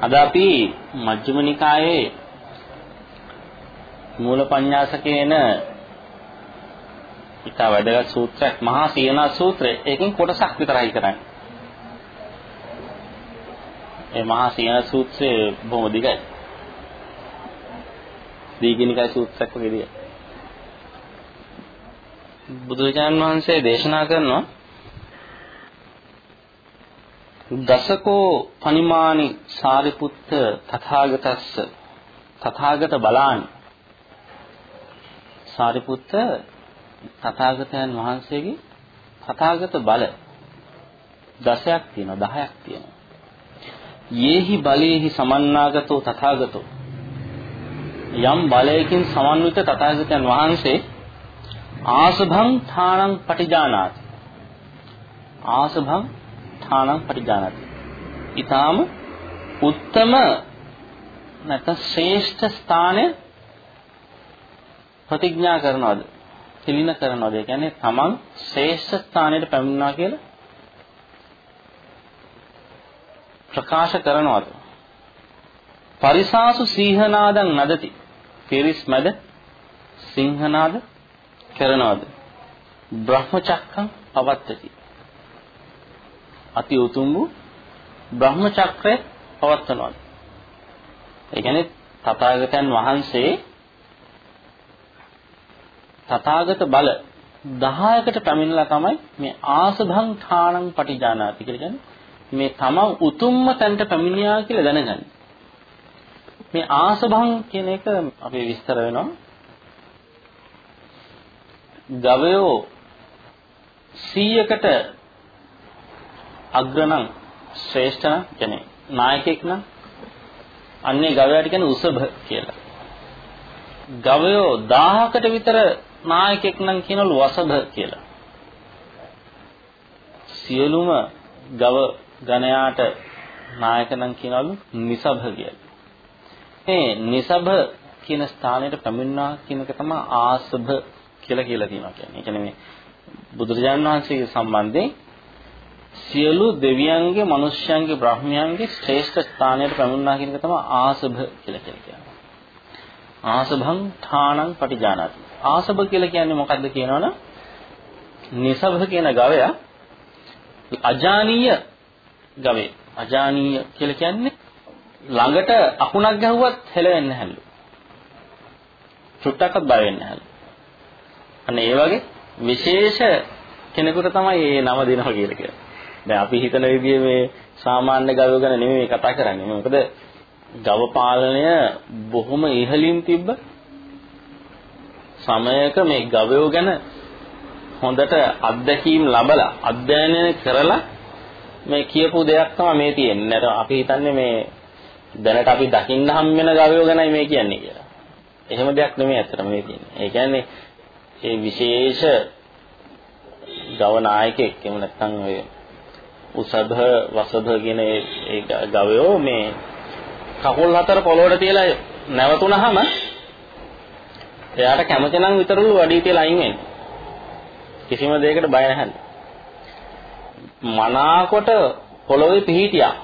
අද අපි මජ්ක්‍ධිම නිකායේ මූලපඤ්ඤාසකේන ඊට වැඩගත් සූත්‍රයක් මහා සීනා සූත්‍රය. ඒකෙන් කොටසක් විතරයි කරන්නේ. ඒ මහා සීනා සූත්‍රය බොහොම දිගයි. දීගිනිකයි සූත්‍රයක් වගේ දිගයි. බුදුරජාණන් වහන්සේ දේශනා කරනවා දසකෝ පනිමානි සාරිපුත්ත තථාගතස්ස තථාගත බලානි. සාරිපුත්ත තථාගතයන් වහන්සේගේ තථාගත බල. දසයක් තියෙනවා 10ක් තියෙනවා. යේහි බලේහි සමන්නාගතෝ තථාගතෝ. යම් බලයකින් සමන්විත තථාගතයන් වහන්සේ ආසභං ථානං පටිජානාති. ආසභං ථානං පටිජානාති ඊටාම උත්තම නැත්නම් ශ්‍රේෂ්ඨ ස්ථානය ප්‍රතිඥා කරනවද? පිළින කරනවද? ඒ කියන්නේ තමන් ශ්‍රේෂ්ඨ ස්ථානයට පැමිණුණා කියලා ප්‍රකාශ කරනවද? පරිසාසු සීහනාදං නදති. පිරිස් මැද සිංහනාද කරනවද? බ්‍රහ්මචක්කම් පවත්තති. අති උතුම් වූ බ්‍රහ්ම චක්‍රය පවත්වනවාද ඒ කියන්නේ තථාගතයන් වහන්සේ තථාගත බල 10කට පැමිණලා තමයි මේ ආසභං ථානං පටිජානාති කියලා කියන්නේ මේ තමන් උතුම්ම තැනට පැමිණියා කියලා දැනගන්න. මේ ආසභං කියන එක අපි විස්තර වෙනවා. ගවයෝ 100කට අග්‍රනම් ශ්‍රේෂ්ඨ නම් කියන්නේ නායකයෙක් නම් අන්නේ ගවයාට කියන්නේ උසභ කියලා. ගවයෝ 1000කට විතර නායකයෙක් නම් කියනවලු වසභ කියලා. සියලුම ගව ගණයාට නායක නම් කියනවලු නිසභ කියලා. මේ නිසභ කියන ස්ථානයට පැමිණනා කියන එක තමයි ආසභ කියලා කියලා තියෙනවා කියන්නේ. ඒ කියන්නේ මේ බුදුරජාණන් වහන්සේගේ සම්බන්ධයෙන් සියලු දෙවියන්ගේ, මනුෂ්‍යයන්ගේ, බ්‍රහ්මයන්ගේ ශ්‍රේෂ්ඨ ස්ථානයට පැමිණනා කියන එක තමයි ආසභ කියලා කියන්නේ. ආසභං ථානං පටිජානාති. ආසභ කියලා කියන්නේ මොකද්ද කියනවනම් නිසභ කියන ගවයා අජානීය ගවේ. අජානීය කියලා කියන්නේ ළඟට අකුණක් ගැහුවත් හෙලවෙන්නේ නැහැලු. චුට්ටක්වත් බය වෙන්නේ නැහැලු. අන්න ඒ වගේ විශේෂ කෙනෙකුට තමයි මේ නම දෙනවා කියලා කියන්නේ. දැන් අපි හිතන විදිහේ මේ සාමාන්‍ය ගව ගැන නෙමෙයි කතා කරන්නේ. මොකද ගව පාලනය බොහොම ඉහළින් තිබ්බ සමයක මේ ගවයෝ ගැන හොඳට අත්දැකීම් ලබලා අධ්‍යයනය කරලා මේ කියපු දෙයක් තමයි මේ තියෙන්නේ. අපි හිතන්නේ මේ දැනට අපි දකින්න හම් වෙන ගවයෝ ගැනයි මේ කියන්නේ කියලා. එහෙම දෙයක් නෙමෙයි ඇත්තටම මේ තියෙන්නේ. ඒ කියන්නේ ඒ විශේෂ ගව නායකයෙක් එහෙම නැත්නම් ඔය උසභ වසභ කියන ඒ ගවයෝ මේ කකුල් හතර පොළොවට තියලා නැවතුනහම එයාට කැමති නම් විතරලු වඩී තියලා අයින් වෙන්නේ. කිසිම දෙයකට බය නැහැ. මනාකොට පොළොවේ පිහිටියා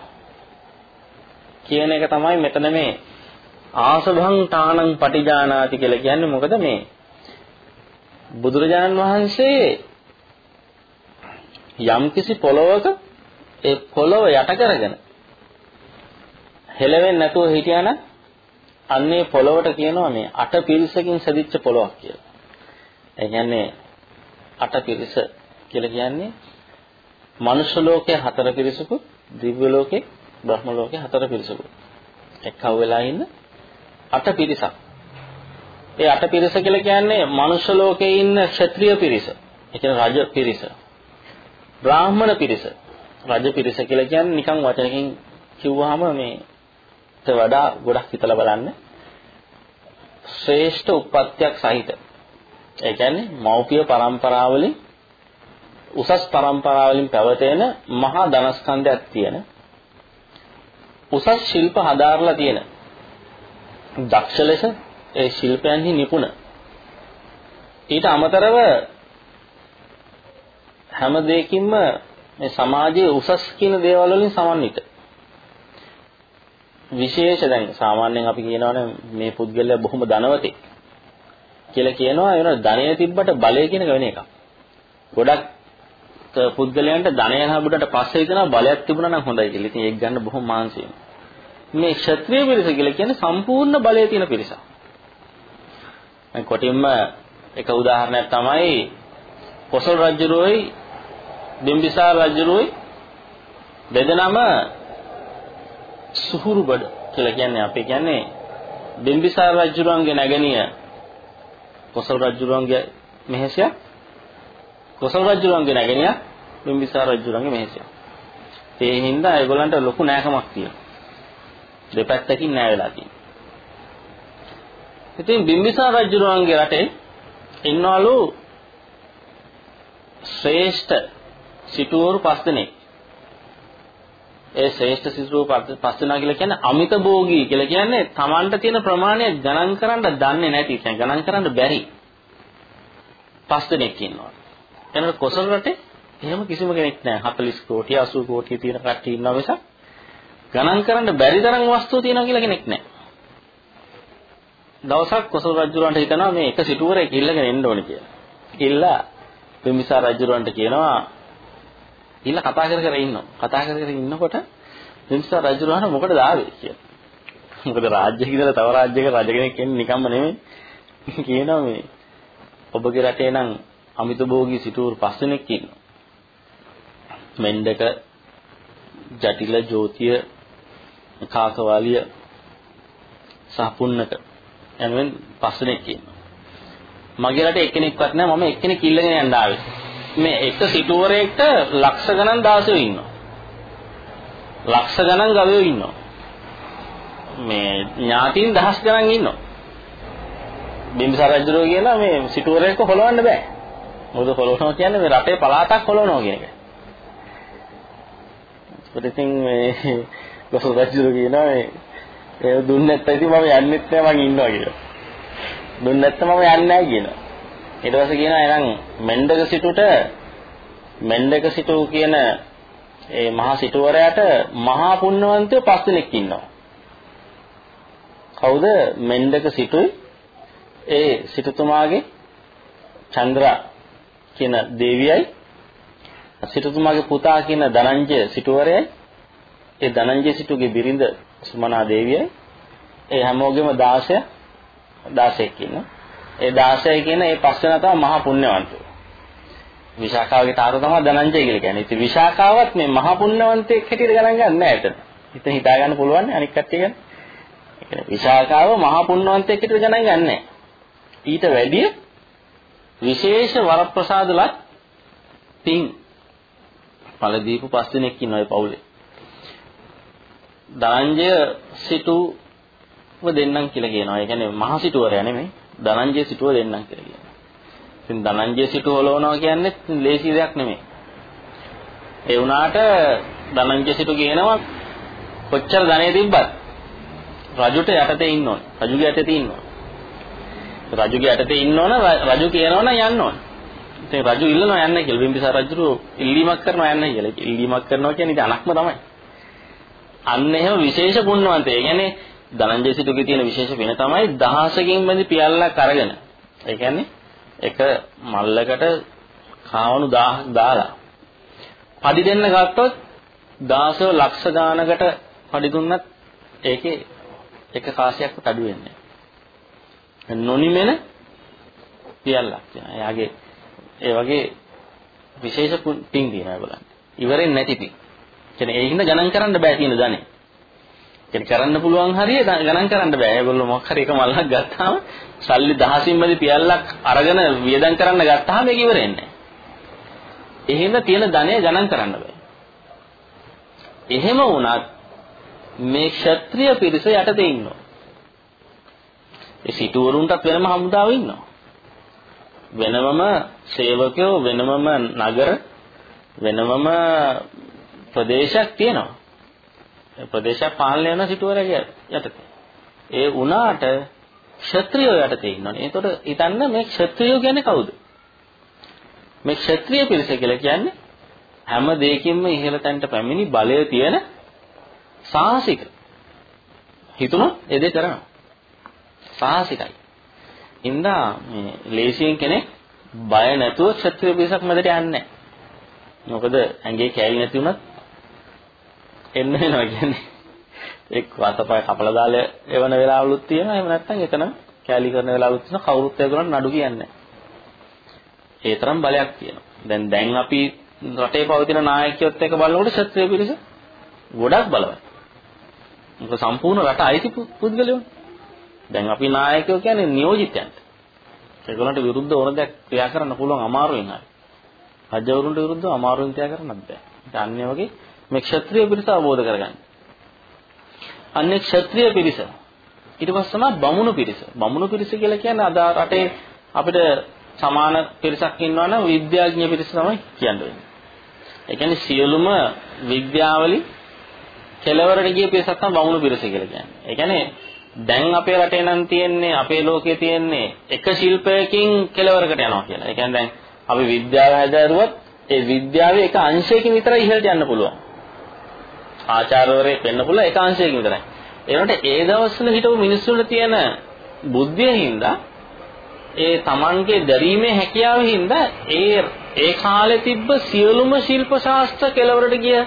කියන එක තමයි මෙතන මේ ආසභං තානං පටිජානාති කියලා කියන්නේ මොකද මේ බුදුරජාණන් වහන්සේ යම්කිසි පොළොවක ඒ පොළොව යට කරගෙන හෙලවෙන්නේ නැතුව හිටියානම් අන්නේ පොළොවට කියනවා මේ අට පිරිසකින් සදිච්ච පොළොවක් කියලා. ඒ කියන්නේ අට පිරිස කියලා කියන්නේ මනුෂ්‍ය ලෝකයේ හතර පිරිසකුත් දිව්‍ය ලෝකේ බ්‍රහ්ම ලෝකේ හතර පිරිසකුත් එක්කව වෙලා ඉන්න අට පිරිසක්. ඒ අට පිරිස කියලා කියන්නේ මනුෂ්‍ය ලෝකයේ ඉන්න ක්ෂත්‍රීය පිරිස. ඒ කියන්නේ රජ පිරිස. බ්‍රාහ්මණ පිරිස. රජ පිරිස කියලා කියන්නේ නිකන් වචනකින් කිව්වහම මේට වඩා ගොඩක් හිතලා බලන්න. ශ්‍රේෂ්ඨ උප්පත්තියක් සහිත. ඒ කියන්නේ මෞපිය පරම්පරාවලින් උසස් පරම්පරාවලින් පැවතෙන මහා ධනස්කන්ධයක් තියෙන උසස් ශිල්ප හදාarලා තියෙන දක්ෂ ලෙස ඒ ශිල්පයන්හි නිපුණ ඊට අමතරව හැම දෙයකින්ම මේ සමාජයේ උසස් කියන දේවල් වලින් සමන්විත. විශේෂ දැන් සාමාන්‍යයෙන් අපි කියනවනේ මේ පුද්ගලයා බොහොම ධනවතෙක් කියලා කියනවා ඒ වෙන ධනය තිබ්බට බලය කියන එක වෙන එකක්. ගොඩක් පුද්ගලයන්ට ධනය ලැබුණට පස්සේ හිතනවා බලයක් තිබුණා නම් හොඳයි කියලා. ඉතින් ඒක ගන්න බොහොම මාංශය. මේ ක්ෂත්‍රීය පිරිස කියලා කියන්නේ සම්පූර්ණ බලය තියෙන පිරිසක්. දැන් කොටින්ම එක උදාහරණයක් තමයි කොසල් රජුරෝයි බිම්බිසාර රජුරෝයි දෙදෙනාම සුහුරු බඩ කියලා කියන්නේ අපි කියන්නේ බිම්බිසාර රජුරන්ගේ නැගණිය කොසල් රජුරන්ගේ මෙහෙසියක් කොසල් රජුරන්ගේ නැගණිය බිම්බිසාර රජුරන්ගේ මෙහෙසියක්. ඒ හින්දා ඒගොල්ලන්ට ලොකු නෑකමක් තියෙනවා. දෙපැත්තකින් නෑ වෙලා තියෙනවා. ඉතින් බිම්බිසාර රජුරන්ගේ රටේ ඉන්නවලු ශ්‍රේෂ්ඨ සිටුවරු පස් දෙනෙක්. ඒ ශ්‍රේෂ්ඨ සිටුවරු පස් දෙනා කියලා කියන්නේ අමිත භෝගී කියලා කියන්නේ Tamanට තියෙන ප්‍රමාණය ගණන් කරන්න දන්නේ නැති කියන්නේ ගණන් කරන්න බැරි. පස් දෙනෙක් ඉන්නවා. එනකොට කොසල් රටේ එහෙම කිසිම කෙනෙක් නැහැ. 40 කෝටි 80 කෝටි තියෙන කට්ටිය ඉන්නවා මිසක් ගණන් කරන්න බැරි තරම් වස්තු තියෙනවා කියලා කෙනෙක් නැහැ. දවසක් කොසල් රජුරන්ට හිතනවා මේ එක සිටුවරේ කිල්ලගෙන එන්න ඕනේ කියලා. කිල්ලා බිම්බිසාර රජුරන්ට කියනවා කිල්ල කතා කර කර ඉන්නවා. කතා කර කර ඉන්නකොට බිම්බිසාර රජුරන්ට මොකටද ආවේ කියලා. මොකද රාජ්‍යයක ඉඳලා තව රාජ්‍යයක රජ කෙනෙක් එන්නේ නිකම්ම නෙමෙයි. කියනවා මේ ඔබගේ රටේ නම් අමිත භෝගී සිටුවරු පස් දෙනෙක් ඉන්නවා. මෙන්ඩක ජටිල ජෝතිය කාකවාලිය සහ පුන්නක යනුවෙන් පස් දෙනෙක් ඉන්නවා. මගේ රටේ එක්කෙනෙක්වත් නැහැ මම එක්කෙනෙක් ඉල්ලගෙන යන්න ආවේ. මේ එක සිටුවරයෙක්ට ලක්ෂ ගණන් දාසයෝ ඉන්නවා. ලක්ෂ ගණන් ගවයෝ ඉන්නවා. මේ ඥාතීන් දහස් ගණන් ඉන්නවා. බිම්බිසාර රජුරෝ කියලා මේ සිටුවරයෙක්ව හොලවන්න බෑ. මොකද හොලවනවා කියන්නේ මේ රටේ පළාතක් හොලවනවා කියන එක. ඉතින් මේ ගොසු රජුරෝ කියනවා මේ ඒ දුන්නේ නැත්නම් ඉතින් මම යන්නෙත් නෑ මං ඉන්නවා කියලා. දුන්නේ නැත්නම් මම යන්නේ නැහැ කියනවා. ඊට පස්සේ කියනවා එහෙනම් මෙන්ඩක සිටුට මෙන්ඩක සිටු කියන ඒ මහා සිටුවරයාට මහා පුණ්‍යවන්තයෝ පස් දෙනෙක් ඉන්නවා. කවුද? මෙන්ඩක සිටුයි. ඒ සිටුතුමාගේ චන්ද්‍රා කියන දේවියයි. සිටුතුමාගේ පුතා කියන ධනංජය සිටුවරයයි. ඒ ධනංජය සිටුගේ බිරිඳ සුමනා දේවියයි. ඒ හැමෝගෙම 16 16ක් ඉන්නවා. ඒ 16 කියන ඒ පස් වෙනා තමයි මහා පුණ්‍යවන්තයෝ. විශාඛාවගේ තාරු තමයි ධනංජය කියලා කියන්නේ. ඉතින් විශාඛාවත් මේ මහා පුණ්‍යවන්තයෙක් හැටියට ගණන් ගන්න නැහැ එතන. ඉතින් හිතා ගන්න පුළුවන් අනික් කට්ටිය ගැන. ඒ කියන්නේ විශාඛාව මහා පුණ්‍යවන්තයෙක් හැටියට ගණන් ගන්නෑ. ඊට වැඩිය විශේෂ වරප්‍රසාදලත් පින් ඵල දීපු පස් දිනක් ඉන්නවා ඒ පවුලේ. ධනංජය සිටු දෙන්නම් කියලා කියනවා. ඒ කියන්නේ මහ සිටුවරයා නෙමෙයි. ධනංජය සිටුව දෙන්නම් කියලා කියනවා. ඉතින් ධනංජය සිටුව හොලවනවා කියන්නේ ලේසි දෙයක් නෙමෙයි. ඒ වුණාට ධනංජය සිටු කියනවා කොච්චර ධනෙ තිබ්බත් රජුට යටතේ ඉන්න ඕන. රජුගේ යටතේ ඉන්න ඕන. රජුගේ යටතේ ඉන්න ඕන රජු කියනවනම් යන්න ඕන. ඉතින් රජු ඉල්ලනවා යන්න කියලා. බිම්බිසාර රජු ඉල්ලීමක් කරනවා යන්න කියලා. ඉල්ලීමක් කරනවා කියන්නේ ඉතින් අනක්ම තමයි. අන්න එහෙම විශේෂ පුණ්‍යවන්තය. ඒ කියන්නේ ධනංජය සිටුගේ තියෙන විශේෂ වෙන තමයි දහසකින් බඳි පියල්ලක් අරගෙන. ඒ කියන්නේ එක මල්ලකට කාවණු 1000ක් දාලා පඩි දෙන්න ගත්තොත් 16 ලක්ෂ ගානකට පඩි දුන්නත් ඒකේ එක කාසියක්වත් අඩු වෙන්නේ නැහැ. නොනිමෙන පියල්ලක් තියෙනවා. එයාගේ ඒ වගේ විශේෂ පින් තියෙනවා ඒගොල්ලන්ට. ඉවරෙන් නැති පින්. කියන්නේ ඒ හින්දා ගණන් කරන්න බෑ තියෙන ධනෙ. කියන්නේ කරන්න පුළුවන් හරිය ගණන් කරන්න බෑ. ඒගොල්ලෝ මොකක් හරි එක මල්ලක් ගත්තාම සල්ලි 10න් බැරි පියල්ලක් අරගෙන වියදම් කරන්න ගත්තාම ඒක ඉවර වෙන්නේ නැහැ. එහෙම තියෙන ධනය ගණන් කරන්න බෑ. එහෙම වුණත් මේ ක්ෂත්‍රීය පිරිස යටතේ ඉන්නවා. ඒ සිටුවරුන්ටත් වෙනම හමුදාව ඉන්නවා. වෙනමම සේවකයෝ වෙනමම නගර වෙනමම ප්‍රදේශයක් තියෙනවා. ප්‍රදේශයක් පාලනය වෙන සිටුවරගේ යටතේ. ඒ වුණාට ක්ෂත්‍රියෝ යටතේ ඉන්නවනේ. එතකොට හිතන්න මේ ක්ෂත්‍රියෝ කියන්නේ කවුද? මේ ක්ෂත්‍රිය පිරිස කියලා කියන්නේ හැම දෙයකින්ම ඉහළ තැනට පැමිණි බලය තියෙන සාහසික. හිතුණොත් ඒ දේ කරනවා. සාහසිකයි. ඉන්දා මේ ලේසියෙන් කෙනෙක් බය නැතුව ක්ෂත්‍රිය පිරිසක් මැදට යන්නේ නැහැ. මොකද ඇඟේ කෑලි නැති වුණත් එන්න වෙනවා කියන්නේ. එක් වතපය කපලා දාලා එවන වෙලාවලුත් තියෙනවා. එහෙම නැත්නම් එතන කෑලි කරන වෙලාවලුත් තියෙනවා. කවුරුත් ඒ කරන්නේ නඩු කියන්නේ ඒ තරම් බලයක් තියෙනවා. දැන් දැන් අපි රටේ පවතින නායකයොත් එක්ක බලනකොට ක්ෂත්‍රිය පිරිස ගොඩක් බලවත්. මොකද සම්පූර්ණ රට අයිති පුද්ගලයෝ. දැන් අපි නායකයෝ කියන්නේ නියෝජිතයන්ට. ඒගොල්ලන්ට විරුද්ධ ඕන දෙයක් ක්‍රියා කරන්න පුළුවන් අමාරුවෙන් හරි. රජවරුන්ට විරුද්ධව අමාරුවෙන් ක්‍රියා කරන්නත් බෑ. ඒක අන්නේ වගේ මේ ක්ෂත්‍රීය පිරිස අවබෝධ කරගන්න. අන්නේ ක්ෂත්‍රීය පිරිස. ඊට පස්සේ තමයි බමුණු පිරිස. බමුණු පිරිස කියලා කියන්නේ අද රටේ අපිට සමාන පිරිසක් ඉන්නවා නම් විද්‍යාඥ පිරිස තමයි කියන්නේ. ඒ කියන්නේ සියලුම විද්‍යාවලින් කෙලවරට ගිය පිරිසක් තමයි බමුණු පිරිස කියලා කියන්නේ. ඒ කියන්නේ දැන් අපේ රටේ නම් තියෙන්නේ අපේ ලෝකයේ තියෙන්නේ එක ශිල්පයකින් කෙලවරකට යනවා කියලා. ඒ කියන්නේ දැන් අපි විද්‍යාව හැදෑරුවත් ඒ විද්‍යාවේ එක අංශයකින් විතරයි ඉහළට යන්න පුළුවන්. ආචාර්යවරයෙක් වෙන්න පුළුවන් එක අංශයකින් විතරයි. ඒනට ඒ දවස්වල හිටපු මිනිස්සුන්ට තියෙන බුද්ධිය හින්දා ඒ Tamanගේ දැරීමේ හැකියාව හින්දා ඒ ඒ කාලේ තිබ්බ සියලුම ශිල්ප ශාස්ත්‍ර කෙලවරට ගිය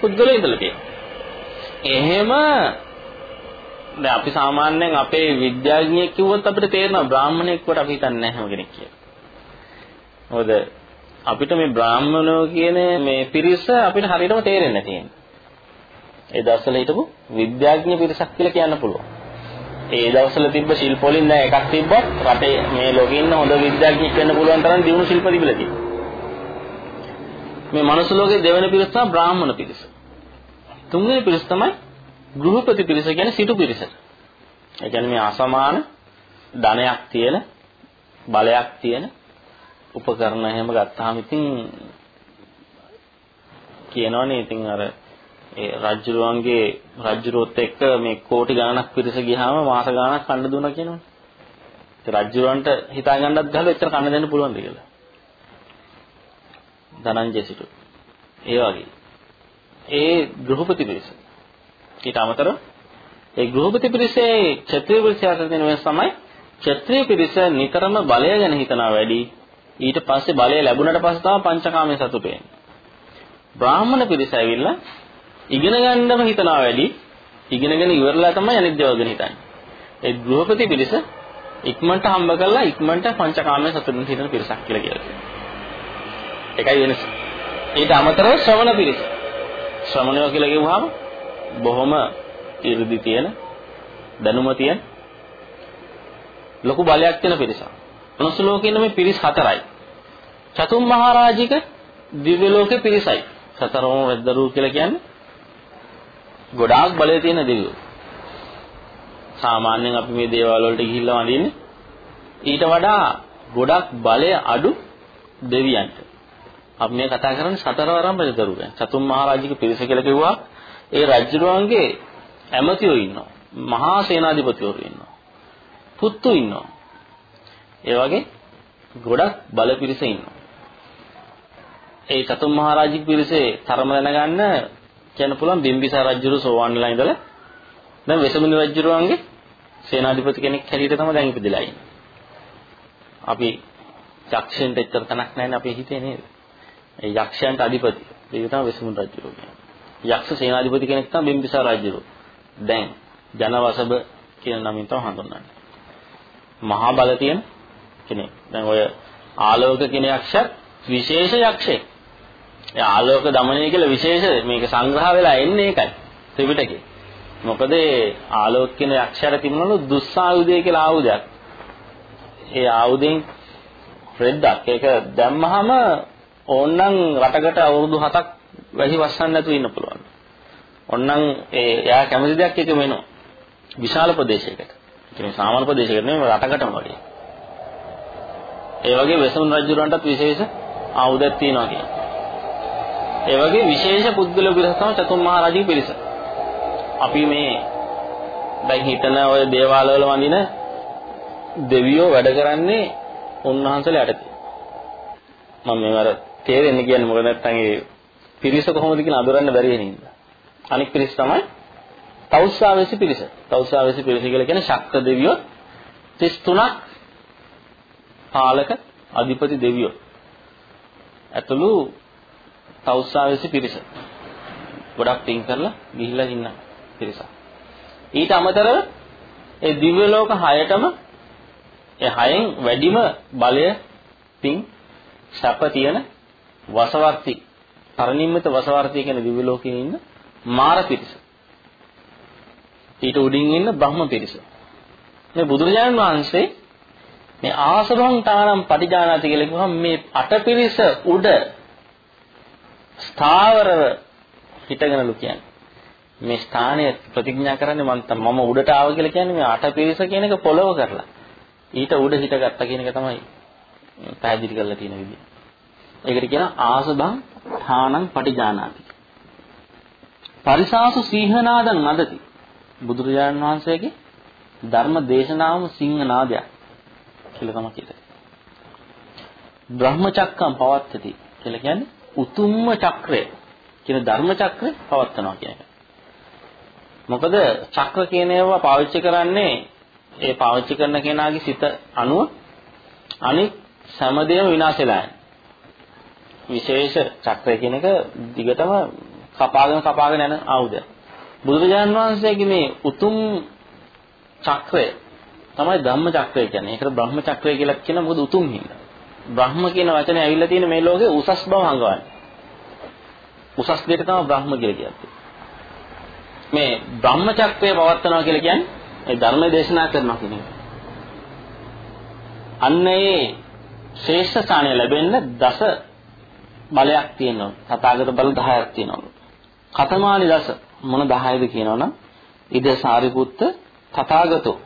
පුද්ගලයෝ ඉඳලා තියෙනවා. එහෙම දැන් අපි සාමාන්‍යයෙන් අපේ විද්‍යාඥයෙක් කිව්වොත් අපිට තේරෙනවා බ්‍රාහමණයෙක් කොට අපි හිතන්නේ නැහැ හැම කෙනෙක් කියලා. මොකද අපිට මේ බ්‍රාහමණයෝ කියන මේ පිරිස අපිට හරියටම තේරෙන්නේ නැහැ ඒ දවස්වල හිටපු විද්‍යාඥ පිරිසක් කියලා කියන්න පුළුවන්. ඒ දවස්වල තිබ්බ ශිල්ප වලින් දැන් එකක් තිබ්බත් රටේ මේ ලෝකේ ඉන්න හොඳ විද්‍යාඥයෙක් වෙන්න පුළුවන් තරම් දියුණු ශිල්ප තිබිලා තියෙනවා. මේ මනුස්ස ලෝකේ දෙවෙනි පිරිස තමයි බ්‍රාහමණ පිරිස. තුන්වෙනි පිරිස තමයි ගෘහපති පිරිස කියන්නේ සිටු පිරිස. ඒ කියන්නේ මේ අසමාන ධනයක් තියෙන බලයක් තියෙන උපකරණ එහෙම ගත්තාම ඉතින් කියනවනේ ඉතින් අර ඒ රජුරුවන්ගේ රජුරුවොත් එක්ක මේ කෝටි ගණනක් පිරිස ගියාම මාස ගණනක් කන්න දුන්නා කියනවනේ. ඒ රජුරුවන්ට හිතා ගන්නත් ගහලා එච්චර කන්න දෙන්න පුළුවන්ද කියලා. ධනංජය සිටු. ඒ වගේ. ඒ ගෘහපති පිරිස. ඊට අමතරව ඒ ගෘහපති පිරිසේ ක්ෂත්‍රීය පිරිස අතර තියෙන වෙනස තමයි ක්ෂත්‍රීය පිරිස නිතරම බලය ගැන හිතනවා වැඩි. ඊට පස්සේ බලය ලැබුණට පස්සේ තමයි පංචකාමයේ සතුට වෙන්නේ. බ්‍රාහ්මණ පිරිස ඇවිල්ලා ඉගෙන ගන්නම හිතනවා වැඩි. ඉගෙනගෙන ඉවරලා තමයි අනිත් දේවල් ගැන හිතන්නේ. ඒ ගෘහපති පිරිස ඉක්මනට හම්බ කරලා ඉක්මනට පංචකාමයේ සතුටින් හිතන පිරිසක් කියලා කියනවා. ඒකයි වෙනස. ඊට අමතරව ශ්‍රවණ පිරිස. ශ්‍රමණයෝ කියලා කිව්වහම බොහොම 이르දි තියෙන දැනුම තියෙන ලොකු බලයක් තියෙන පිරිසක්. මනුස්ස ලෝකේ ඉන්න මේ පිරිස් හතරයි. චතුම් මහරජික දිව්‍ය ලෝකේ පිරිසයි. සතරම වෙද්දරු කියලා කියන්නේ ගොඩාක් බලය තියෙන දෙවියෝ. සාමාන්‍යයෙන් අපි මේ දේවල් වලට ගිහිල්ලා වඳින්නේ ඊට වඩා ගොඩක් බලය අඩු දෙවියන්ට. අපි මේ කතා කරන්නේ සතරවරම් රජදරු ගැන. චතුම් මහරජික පිරිස කියලා කිව්වා ඒ රජුරුවන්ගේ ඇමතියෝ ඉන්නවා. මහා සේනාධිපතිවරු ඉන්නවා. පුත්තු ඉන්නවා. ඒ වගේ ගොඩක් බල පිරිස ඉන්නවා. ඒ චතුම් මහරජික පිරිසේ තරම දැනගන්න කියන්න පුළුවන් බිම්බිසාර රජුරු සෝවන් වෙලා ඉඳලා දැන් වෙසමුණි රජුරුවන්ගේ සේනාධිපති කෙනෙක් හැටියට තමයි දැන් ඉපදලා ඉන්නේ. අපි යක්ෂයන්ට එච්චර තනක් නැහැ නේ අපේ හිතේ නේද? ඒ යක්ෂයන්ට අධිපති. ඒක තමයි වෙසමුණි රජුරු කියන්නේ. යක්ෂ සේනාධිපති කෙනෙක් තමයි බිම්බිසාර රජුරු. දැන් ජනවසබ කියන නමින් තමයි හඳුන්වන්නේ. මහා බල තියෙන කෙනෙක්. දැන් ඔය ආලෝක කියන යක්ෂ විශේෂ යක්ෂයෙක්. ආලෝක දමනය කියලා විශේෂ මේක සංග්‍රහ වෙලා එන්නේ ඒකයි ත්‍රිපිටකේ. මොකද ආලෝක කියන අක්ෂර තිබුණලු දුස්සායුධය කියලා ආයුධයක්. ඒ ආයුධෙන් රෙද්දක් ඒක දැම්මහම ඕන්නම් රටකට අවුරුදු 7ක් වැඩි වස්සන් නැතුව ඉන්න පුළුවන්. ඕන්නම් ඒ එයා කැමති දෙයක් එක වෙනවා. විශාල ප්‍රදේශයකට. කියන්නේ සාමාන්‍ය ප්‍රදේශයකට නෙමෙයි රටකටම වගේ. ඒ වගේ වෙසමුණු රජුරවන්ටත් විශේෂ ආයුධයක් තියෙනවා කියන්නේ. ඒ වගේ විශේෂ පුද්ගල පිරිස තමයි චතුම් මහ රජු පිරිස. අපි මේ දැන් හිතන ඔය දේවාල වල වඳින දෙවියෝ වැඩ කරන්නේ උන්වහන්සේලා යටතේ. මම මේවර තේරෙන්නේ කියන්නේ මොකද නැත්නම් ඒ පිරිස කොහොමද කියලා අඳුරන්න බැරි වෙන හින්දා. අනික් පිරිස තමයි තෞස්සාවේසි පිරිස. තෞස්සාවේසි පිරිස කියලා කියන්නේ ශක්‍ර දෙවියෝ 33ක් පාලක අධිපති දෙවියෝ. ඇතුළු තෞස්සාවේසි පිරිස. ගොඩක් පින් කරලා ගිහිල්ලා ඉන්න පිරිසක්. ඊට අමතරව ඒ දිව්‍ය ලෝක හයටම ඒ හයෙන් වැඩිම බලය පින් සැප තියෙන වසවර්ති පරිනිම්මිත වසවර්ති කියන දිව්‍ය ලෝකයේ ඉන්න මාර පිරිස. ඊට උඩින් ඉන්න බ්‍රහ්ම පිරිස. මේ බුදුරජාණන් වහන්සේ මේ ආසවං තානම් පටිජානාති කියලා කිව්වම මේ අටපිරිස උඩ ස්ථාවරව හිටගෙනලු කියන්නේ. මේ ස්ථානය ප්‍රතිඥා කරන්නේ මම මම උඩට ආව කියලා කියන්නේ මේ අටපිරිස කියන එක පොළව කරලා. ඊට උඩ හිටගත්තා කියන එක තමයි පැහැදිලි කරලා තියෙන විදිය. ඒකට කියන ආසබං ථානං පටිජානාති. පරිසාසු සීහනාදං නදති. බුදුරජාණන් වහන්සේගේ ධර්ම දේශනාවම සිංහනාදයක් කියලා තමයි කියන්නේ. බ්‍රහ්මචක්කම් පවත්තති කියලා කියන්නේ උතුම්ම චක්‍රය කියන ධර්ම චක්‍රය පවත්නවා කියන එක. මොකද චක්‍ර කියන ඒවා පාවිච්චි කරන්නේ ඒ පාවිච්චි කරන කෙනාගේ සිත අනුව අනිත් සෑමදේම විනාශ වෙලා යනවා. විශේෂ චක්‍රය කියන එක දිගටම කපාගෙන කපාගෙන යන ආයුධයක්. බුදුරජාණන් වහන්සේගේ මේ උතුම් චක්‍රය තමයි ධම්ම චක්‍රය කියන්නේ. ඒකට බ්‍රහ්ම චක්‍රය කියලා කියන මොකද උතුම් හින්දා. බ්‍රහ්ම කියන වචනේ ඇවිල්ලා තියෙන මේ ලෝකේ උසස් බව හංගවන්නේ. උසස් දෙයට තමයි බ්‍රහ්ම කියලා කියන්නේ. මේ බ්‍රහ්ම චක්‍රය පවත්නවා කියලා කියන්නේ ඒ ධර්ම දේශනා කරනවා කියන එක. අන්න ඒ ශ්‍රේෂ්ඨ ස්ථානය ලැබෙන්න දස බලයක් තියෙනවා. තථාගත බල 10ක් තියෙනවා. කතමානි දස මොන 10ද කියනවනම් ඉද සාරිපුත්ත තථාගතෝ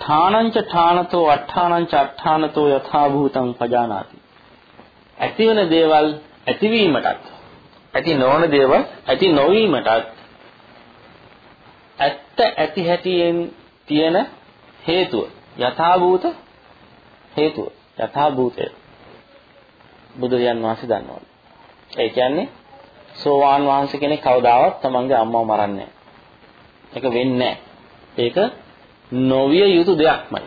ඨානංච ඨානතෝ අට්ඨානංච අට්ඨානතෝ යථා භූතං පජානාති. ඇතිවන දේවල් ඇතිවීමටත් ඇති නොවන දේවල් ඇති නොවීමටත් ඇත්ත ඇති හැටියෙන් තියෙන හේතුව යථාභූත හේතුව යථාභූතය බුදුරජාන් වහන්සේ දන්නවලු. ඒ කියන්නේ සෝවාන් වහන්සේ කෙනෙක් කවදාවත් තමන්ගේ අම්මව මරන්නේ ඒක වෙන්නේ ඒක නොවිය යුතු දෙයක්මයි.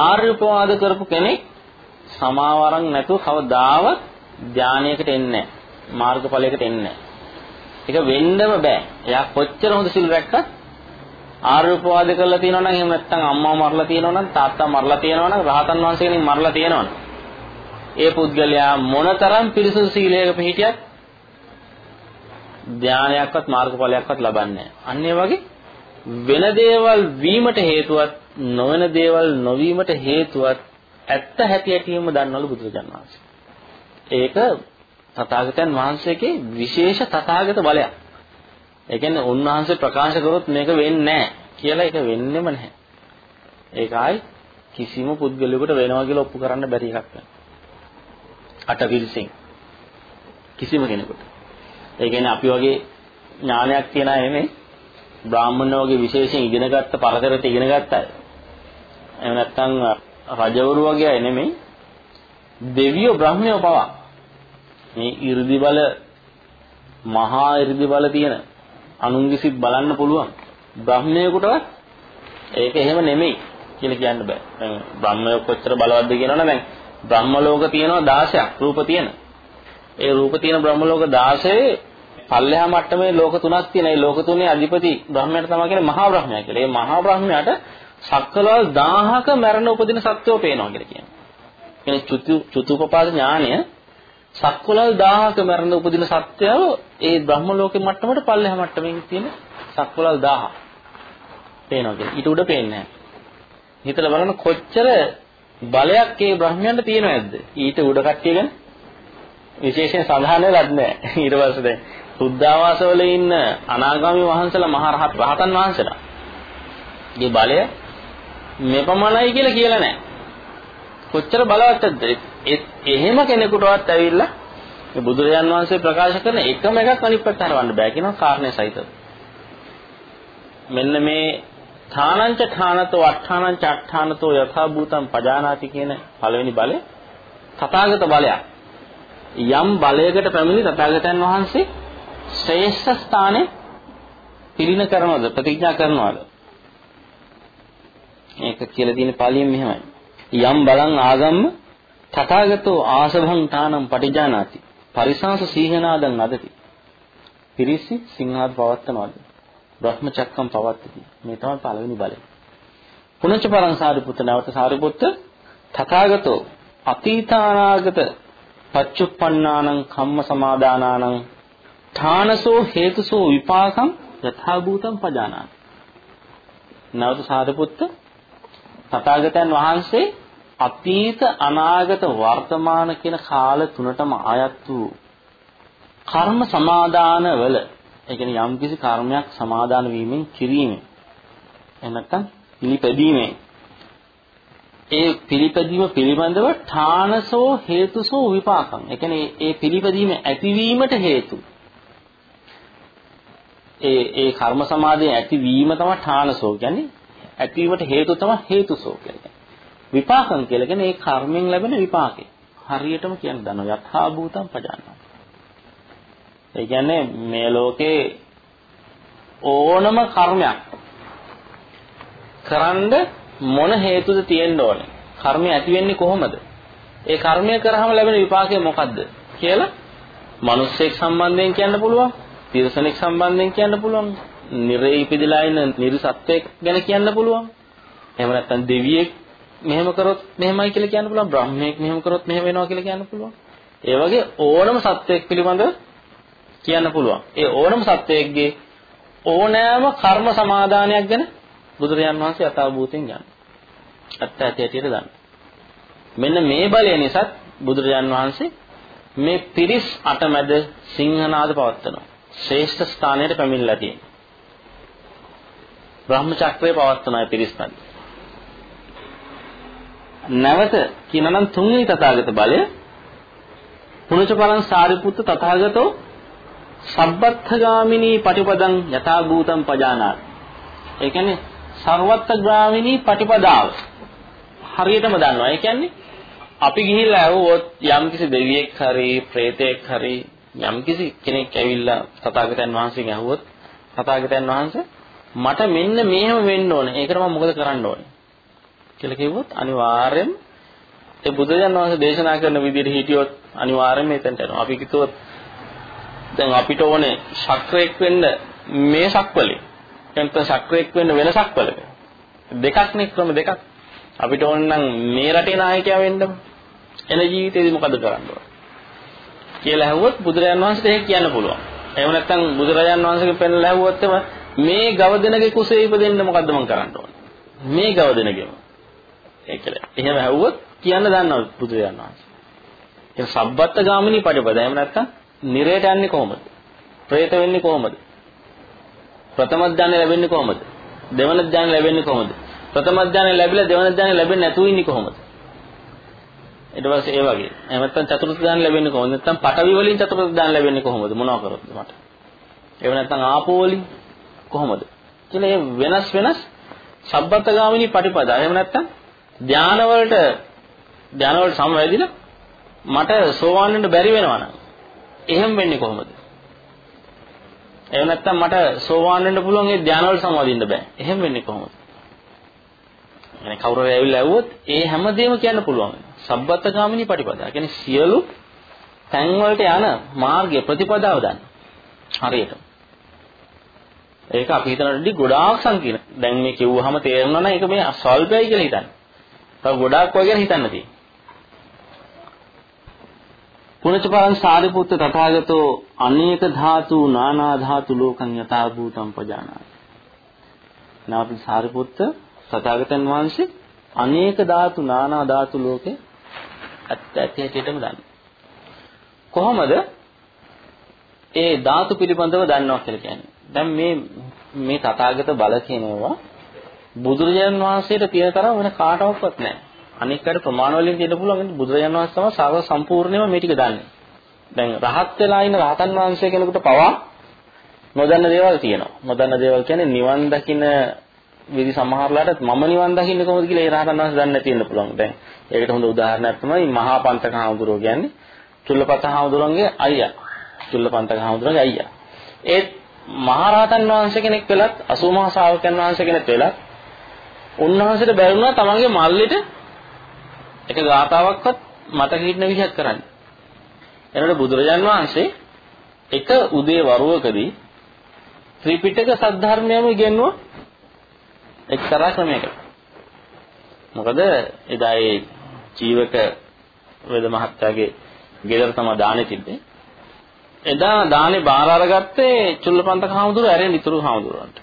ආර්ය උපවාද කරපු කෙනෙක් සමාවරන් නැතුව කවදාවත් ධානයකට එන්නේ නැහැ. මාර්ගඵලයකට එන්නේ නැහැ. ඒක වෙන්නම බෑ. එයා කොච්චර හොඳ සිල් රැක්කත් ආර්ය උපවාද කරලා තියෙනවා නම් එහෙම නැත්නම් අම්මා මරලා තියෙනවා නම් තාත්තා මරලා තියෙනවා නම් රහතන් වහන්සේ කෙනෙක් මරලා තියෙනවා නම් ඒ පුද්ගලයා මොනතරම් පිරිසුදු සීලයක පිළිහිටියත් ධානයක්වත් මාර්ගඵලයක්වත් ලබන්නේ නැහැ. අන්න ඒ වගේ වෙන දේවල් වීමට හේතුවත් නොවන දේවල් නොවීමට හේතුවත් ඇත්ත හැටි හැටිම දන්නවලු බුදුරජාණන් වහන්සේ. ඒක තථාගතයන් වහන්සේගේ විශේෂ තථාගත බලයක්. ඒ කියන්නේ උන්වහන්සේ ප්‍රකාශ කරොත් මේක වෙන්නේ නැහැ කියලා ඒක වෙන්නෙම නැහැ. ඒකයි කිසිම පුද්ගලයෙකුට වෙනවා කියලා ඔප්පු කරන්න බැරි එකක් නෙවෙයි. අටවිල්සින් කිසිම කෙනෙකුට. ඒ කියන්නේ අපි වගේ ඥානයක් තියන අය නෙමෙයි. බ්‍රාහ්මණයෝගේ විශේෂයෙන් ඉගෙනගත්ත පරතරයට ඉගෙනගත්ත අය. එහෙම නැත්නම් රජවරු වගේ අය නෙමෙයි දෙවියෝ බ්‍රාහ්මණයෝ පවා මේ 이르දි බල මහා 이르දි බල තියෙන අනුන්ගේ සිත් බලන්න පුළුවන්. බ්‍රාහ්මණයෙකුටවත් ඒක එහෙම නෙමෙයි කියලා කියන්න බෑ. දැන් බ්‍රාහ්මණය කොච්චර බලවත්ද කියනවනම් දැන් බ්‍රහ්ම ලෝක තියෙනවා 16ක් රූප තියෙන. ඒ රූප තියෙන බ්‍රහ්ම ලෝක 16 පල්ලෙහා මට්ටමේ ලෝක තුනක් තියෙන. ඒ ලෝක තුනේ අධිපති බ්‍රහ්මයට තමයි කියන්නේ මහා බ්‍රහ්මයා කියලා. ඒ මහා බ්‍රහ්මයාට සක්කලවල් 1000ක මරණ උපදින සත්‍යෝ පේනවා කියලා කියනවා. කියන්නේ චුතු චුතුපපාද ඥානය සක්වලල් 1000ක මරණ උපදින සත්‍යව ඒ බ්‍රහ්ම ලෝකෙ මට්ටමට පල්ලෙහා මට්ටමින් තියෙන සක්වලල් 1000 පේනවා කියලා. ඊට උඩ පේන්නේ නැහැ. හිතලා බලන්න කොච්චර බලයක් ඒ බ්‍රහ්මයන්ට තියෙනවද? ඊට උඩ කට්ටිය ගැන විශේෂයෙන් සඳහන් වෙලත් නැහැ. ඊට පස්සේ දැන් බුද්ධාවාසවල ඉන්න අනාගාමී වහන්සලා මහා රහත් රහතන් වහන්සලා. මේ බලය මෙපමණයි කියලා කියලා නැහැ. කොච්චර බලවත්ද? එහෙම කෙනෙකුටවත් ඇවිල්ලා මේ බුදුරජාන් වහන්සේ ප්‍රකාශ කරන එකම එකක් අනිත් පැත්තට හරවන්න බෑ කියනවා කාරණේ සහිතව. මෙන්න මේ ථානංච ථානතෝ අට්ඨානංච අට්ඨානතෝ යථා භූතං පජානාති කියන පළවෙනි බලය තථාගත බලයක්. යම් බලයකට පැමිණි තථාගතයන් වහන්සේ ශ්‍රේෂ්ඨ ස්ථානයේ පිළින කරනවද ප්‍රතිඥා කරනවද? මේක කියලා තියෙන පාලියෙන් මෙහෙමයි. යම් බලං ආගම්ම තථාගතෝ ආසභං තානම් පටිජානාති. පරිසාස සීහනාදං නදති. පිරිසි සිංහාද පවත්තනවද? බ්‍රහ්මචක්කම් පවත්තති. මේ තමයි පළවෙනි බලය. පුනච්ච පරං සාරිපුත්ත නැවත සාරිපුත්ත තථාගතෝ අතීතානාගත පච්චුප්පන්නානං කම්ම සමාදානානං ඨානසෝ හේතුසෝ විපාකං යථා භූතං පජානාති. නැවත සාරිපුත්ත තථාගතයන් වහන්සේ අතීත අනාගත වර්තමාන කියන කාල තුනටම ආයත් වූ කර්ම සමාදාන වල ඒ කියන්නේ යම්කිසි කර්මයක් සමාදාන වීමෙන් කිරීමෙන් එහෙම නැත්නම් පිළිපැදීමෙන් ඒ පිළිපැදීම පිළිබඳව ඨානසෝ හේතුසෝ විපාකම්. ඒ කියන්නේ ඒ පිළිපැදීම ඇතිවීමට හේතු. ඒ ඒ කර්ම සමාධිය ඇතිවීම තමයි ඨානසෝ කියන්නේ. ඇතිවීමට හේතු තමයි හේතුසෝ කියන්නේ. විපාකම් කියලා කියන්නේ ඒ කර්මෙන් ලැබෙන විපාකේ. හරියටම කියන්න දන්නවා යථා භූතම් පජානවා. ඒ කියන්නේ මේ ලෝකේ ඕනම කර්මයක් කරන්න මොන හේතුද තියෙන්න ඕනේ? කර්මය ඇති වෙන්නේ කොහොමද? ඒ කර්මය කරාම ලැබෙන විපාකය මොකද්ද කියලා මිනිස්සෙක් සම්බන්ධයෙන් කියන්න පුළුවන්. තිරසනෙක් සම්බන්ධයෙන් කියන්න පුළුවන්. නිරේ ඉපදිලා ඉන්න නිර්සත්වයක් ගැන කියන්න පුළුවන්. එහෙම නැත්නම් දෙවියෙක් මෙහෙම කරොත් මෙහෙමයි කියලා කියන්න පුළුවන්. බ්‍රහ්මයෙක් මෙහෙම කරොත් මෙහෙම වෙනවා කියලා කියන්න පුළුවන්. ඒ වගේ ඕනම සත්වයක් පිළිබඳව කියන්න පුළුවන්. ඒ ඕනම සත්වයකගේ ඕනෑම කර්ම සමාදානයක් ගැන බුදුරජාන් වහන්සේ අතාවභූතෙන් ගන්න. ඇත්ත ඇති ඇටියට දන්න. මෙන්න මේ බලය නිසා බුදුරජාන් වහන්සේ මේ පිරිස් අටමැද සිංහනාද පවත්වනවා. ශ්‍රේෂ්ඨ ස්ථානයට පැමිණලා තියෙනවා. බ්‍රහ්ම චක්‍රය පවත්වනයි පිරිස් මැද. නැවත කියනනම් තුන්වෙනි තථාගත බලය පුණජ පරං සාරිපුත්ත තථාගතෝ සබ්බත්ථගාමිනී පටිපදං යථා භූතං පජානාති. ඒ කියන්නේ ਸਰවත්ථගාමිනී පටිපදාව හරියටම දන්නවා. ඒ කියන්නේ අපි ගිහිල්ලා ඇහුවොත් යම්කිසි දෙවියෙක් හරි ප්‍රේතෙක් හරි යම්කිසි කෙනෙක් ඇවිල්ලා තථාගතයන් වහන්සේගෙන් ඇහුවොත් තථාගතයන් වහන්සේ මට මෙන්න මෙහෙම වෙන්න ඕනේ. ඒකට මම මොකද කරන්න ඕනේ? කියලා කිව්වොත් අනිවාර්යෙන් ඒ බුදුරජාණන් වහන්සේ දේශනා කරන විදිහට හිටියොත් අනිවාර්යෙන් මෙතනට එනවා. අපි කිව්වොත් දැන් අපිට ඕනේ ශක්‍රයක් වෙන්න මේ ශක්වලේ. නැත්නම් ශක්‍රයක් වෙන්න වෙන ශක්වලක. දෙකක් නේ ක්‍රම දෙකක්. අපිට ඕන නම් මේ රටේ නායකයා වෙන්නම එන ජීවිතේදී මොකද කරන්න ඕන කියලා ඇහුවොත් බුදුරජාන් වහන්සේට ඒක කියන්න පුළුවන්. එහෙම නැත්නම් බුදුරජාන් වහන්සේගෙන් පෙන්ලා ඇහුවොත් මේ ගව දෙනගේ කුසේ ඉපදෙන්න මොකද්ද මම කරන්න ඕන? මේ ගව දෙනගෙම. ඒකල. එහෙම ඇහුවොත් කියන්න දන්නවා බුදුරජාන් වහන්සේ. ඒ සබ්බත් ගාමිනී පඩපද. එහෙම නැත්නම් නිරයට යන්නේ කොහොමද? ප්‍රේත වෙන්නේ කොහොමද? ප්‍රථම ඥාන ලැබෙන්නේ කොහොමද? දෙවන ඥාන ලැබෙන්නේ කොහොමද? ප්‍රථම ඥාන ලැබිලා දෙවන ඥාන ලැබෙන්නේ නැතුව ඉන්නේ කොහොමද? ඊට පස්සේ ඒ වගේ. එහෙම නැත්නම් චතුර්ථ ඥාන ලැබෙන්නේ කොහොමද? නැත්නම් පඨවි වලින් චතුර්ථ ඥාන ලැබෙන්නේ කොහොමද? මොනවා කරොත්ද මට? එහෙම නැත්නම් ආපෝ වලින් කොහොමද? කියලා මේ වෙනස් වෙනස් සබ්බතගාමිනී පටිපදා. එහෙම නැත්නම් ධාන වලට ධාන වලට සමවැදිලා මට සෝවාන් වෙන්න බැරි වෙනවා නම් එහෙම වෙන්නේ කොහොමද? එහෙම නැත්නම් මට සෝවාන් වෙන්න පුළුවන් ඒ ධාන වල සමවදින්න බෑ. එහෙම වෙන්නේ කොහොමද? يعني කවුරු හරි ඇවිල්ලා ඇහුවොත් ඒ හැමදේම කියන්න පුළුවන්. සබ්බත්ගාමිනී පටිපදා. කියන්නේ සියලු තැන් වලට යන මාර්ගය ප්‍රතිපදාව දන්න. හරියට. ඒක අපි හිතනටදී ගොඩාක් සංකීර්ණ. දැන් මේ කිව්වහම තේරෙනවා නම් ඒක මේ ස්වල්පයි කියලා හිතන්න. තව ගොඩාක් වගේ හිතන්න තියෙනවා. පුනචපරං සාරිපුත්ත තථාගතෝ අනේක ධාතු නානා ධාතු ලෝකං යථා භූතං පජානාති. නාපි සාරිපුත්ත තථාගතයන් වහන්සේ අනේක ධාතු නානා ධාතු ලෝකේ ඇත්ත ඇති හැටියටම දන්නවා. කොහොමද ඒ ධාතු පිළිබඳව දන්නවා කියලා කියන්නේ? දැන් මේ මේ තථාගත බල කියනවා බුදුරජාණන් වහන්සේට තියෙන තරම් වෙන කාටවත් නැහැ. අනික් අයට ප්‍රමාණ වලින් දෙන්න පුළුවන් බුදුරජාණන් වහන්සේ තමයි සර්ව සම්පූර්ණයෙන්ම මේ ටික දන්නේ. දැන් රහත් වෙලා ඉන්න රහතන් වහන්සේ කෙනෙකුට පවා නොදන්න දේවල් තියෙනවා. නොදන්න දේවල් කියන්නේ නිවන් දකින්න විදි සමහරලාට මම නිවන් දකින්නේ කොහොමද කියලා ඒ රහතන් වහන්සේ දන්නේ නැති වෙන්න පුළුවන්. දැන් ඒකට හොඳ උදාහරණයක් තමයි මහා පන්තක හාමුදුරුවෝ කියන්නේ චුල්ලපත හාමුදුරන්ගේ අයියා. චුල්ලපන්තක හාමුදුරන්ගේ අයියා. ඒත් මහරහතන් වහන්සේ කෙනෙක් වෙලත් 80 මහා ශ්‍රාවකයන් වහන්සේ කෙනෙක් වෙලත් උන්වහන්සේට බැරිුණා තමන්ගේ මල්ලිට එක ගාතාවක්වත් මතක හිටින විදිහක් කරන්න. එනකොට බුදුරජාන් වහන්සේ එක උදේ වරුවකදී ත්‍රිපිටක සද්ධර්මයම ඉගෙනුවා එක්තරා ක්‍රමයකට. මොකද එදා ඒ ජීවක වේද මහත්තයාගේ ගෙදර තමයි දානේ තිබ්බේ. එදා දානේ බාර අරගත්තේ චුල්ලපන්තක හාමුදුරුවෝ ඇරෙන් ඉතුරු හාමුදුරුවන්ට.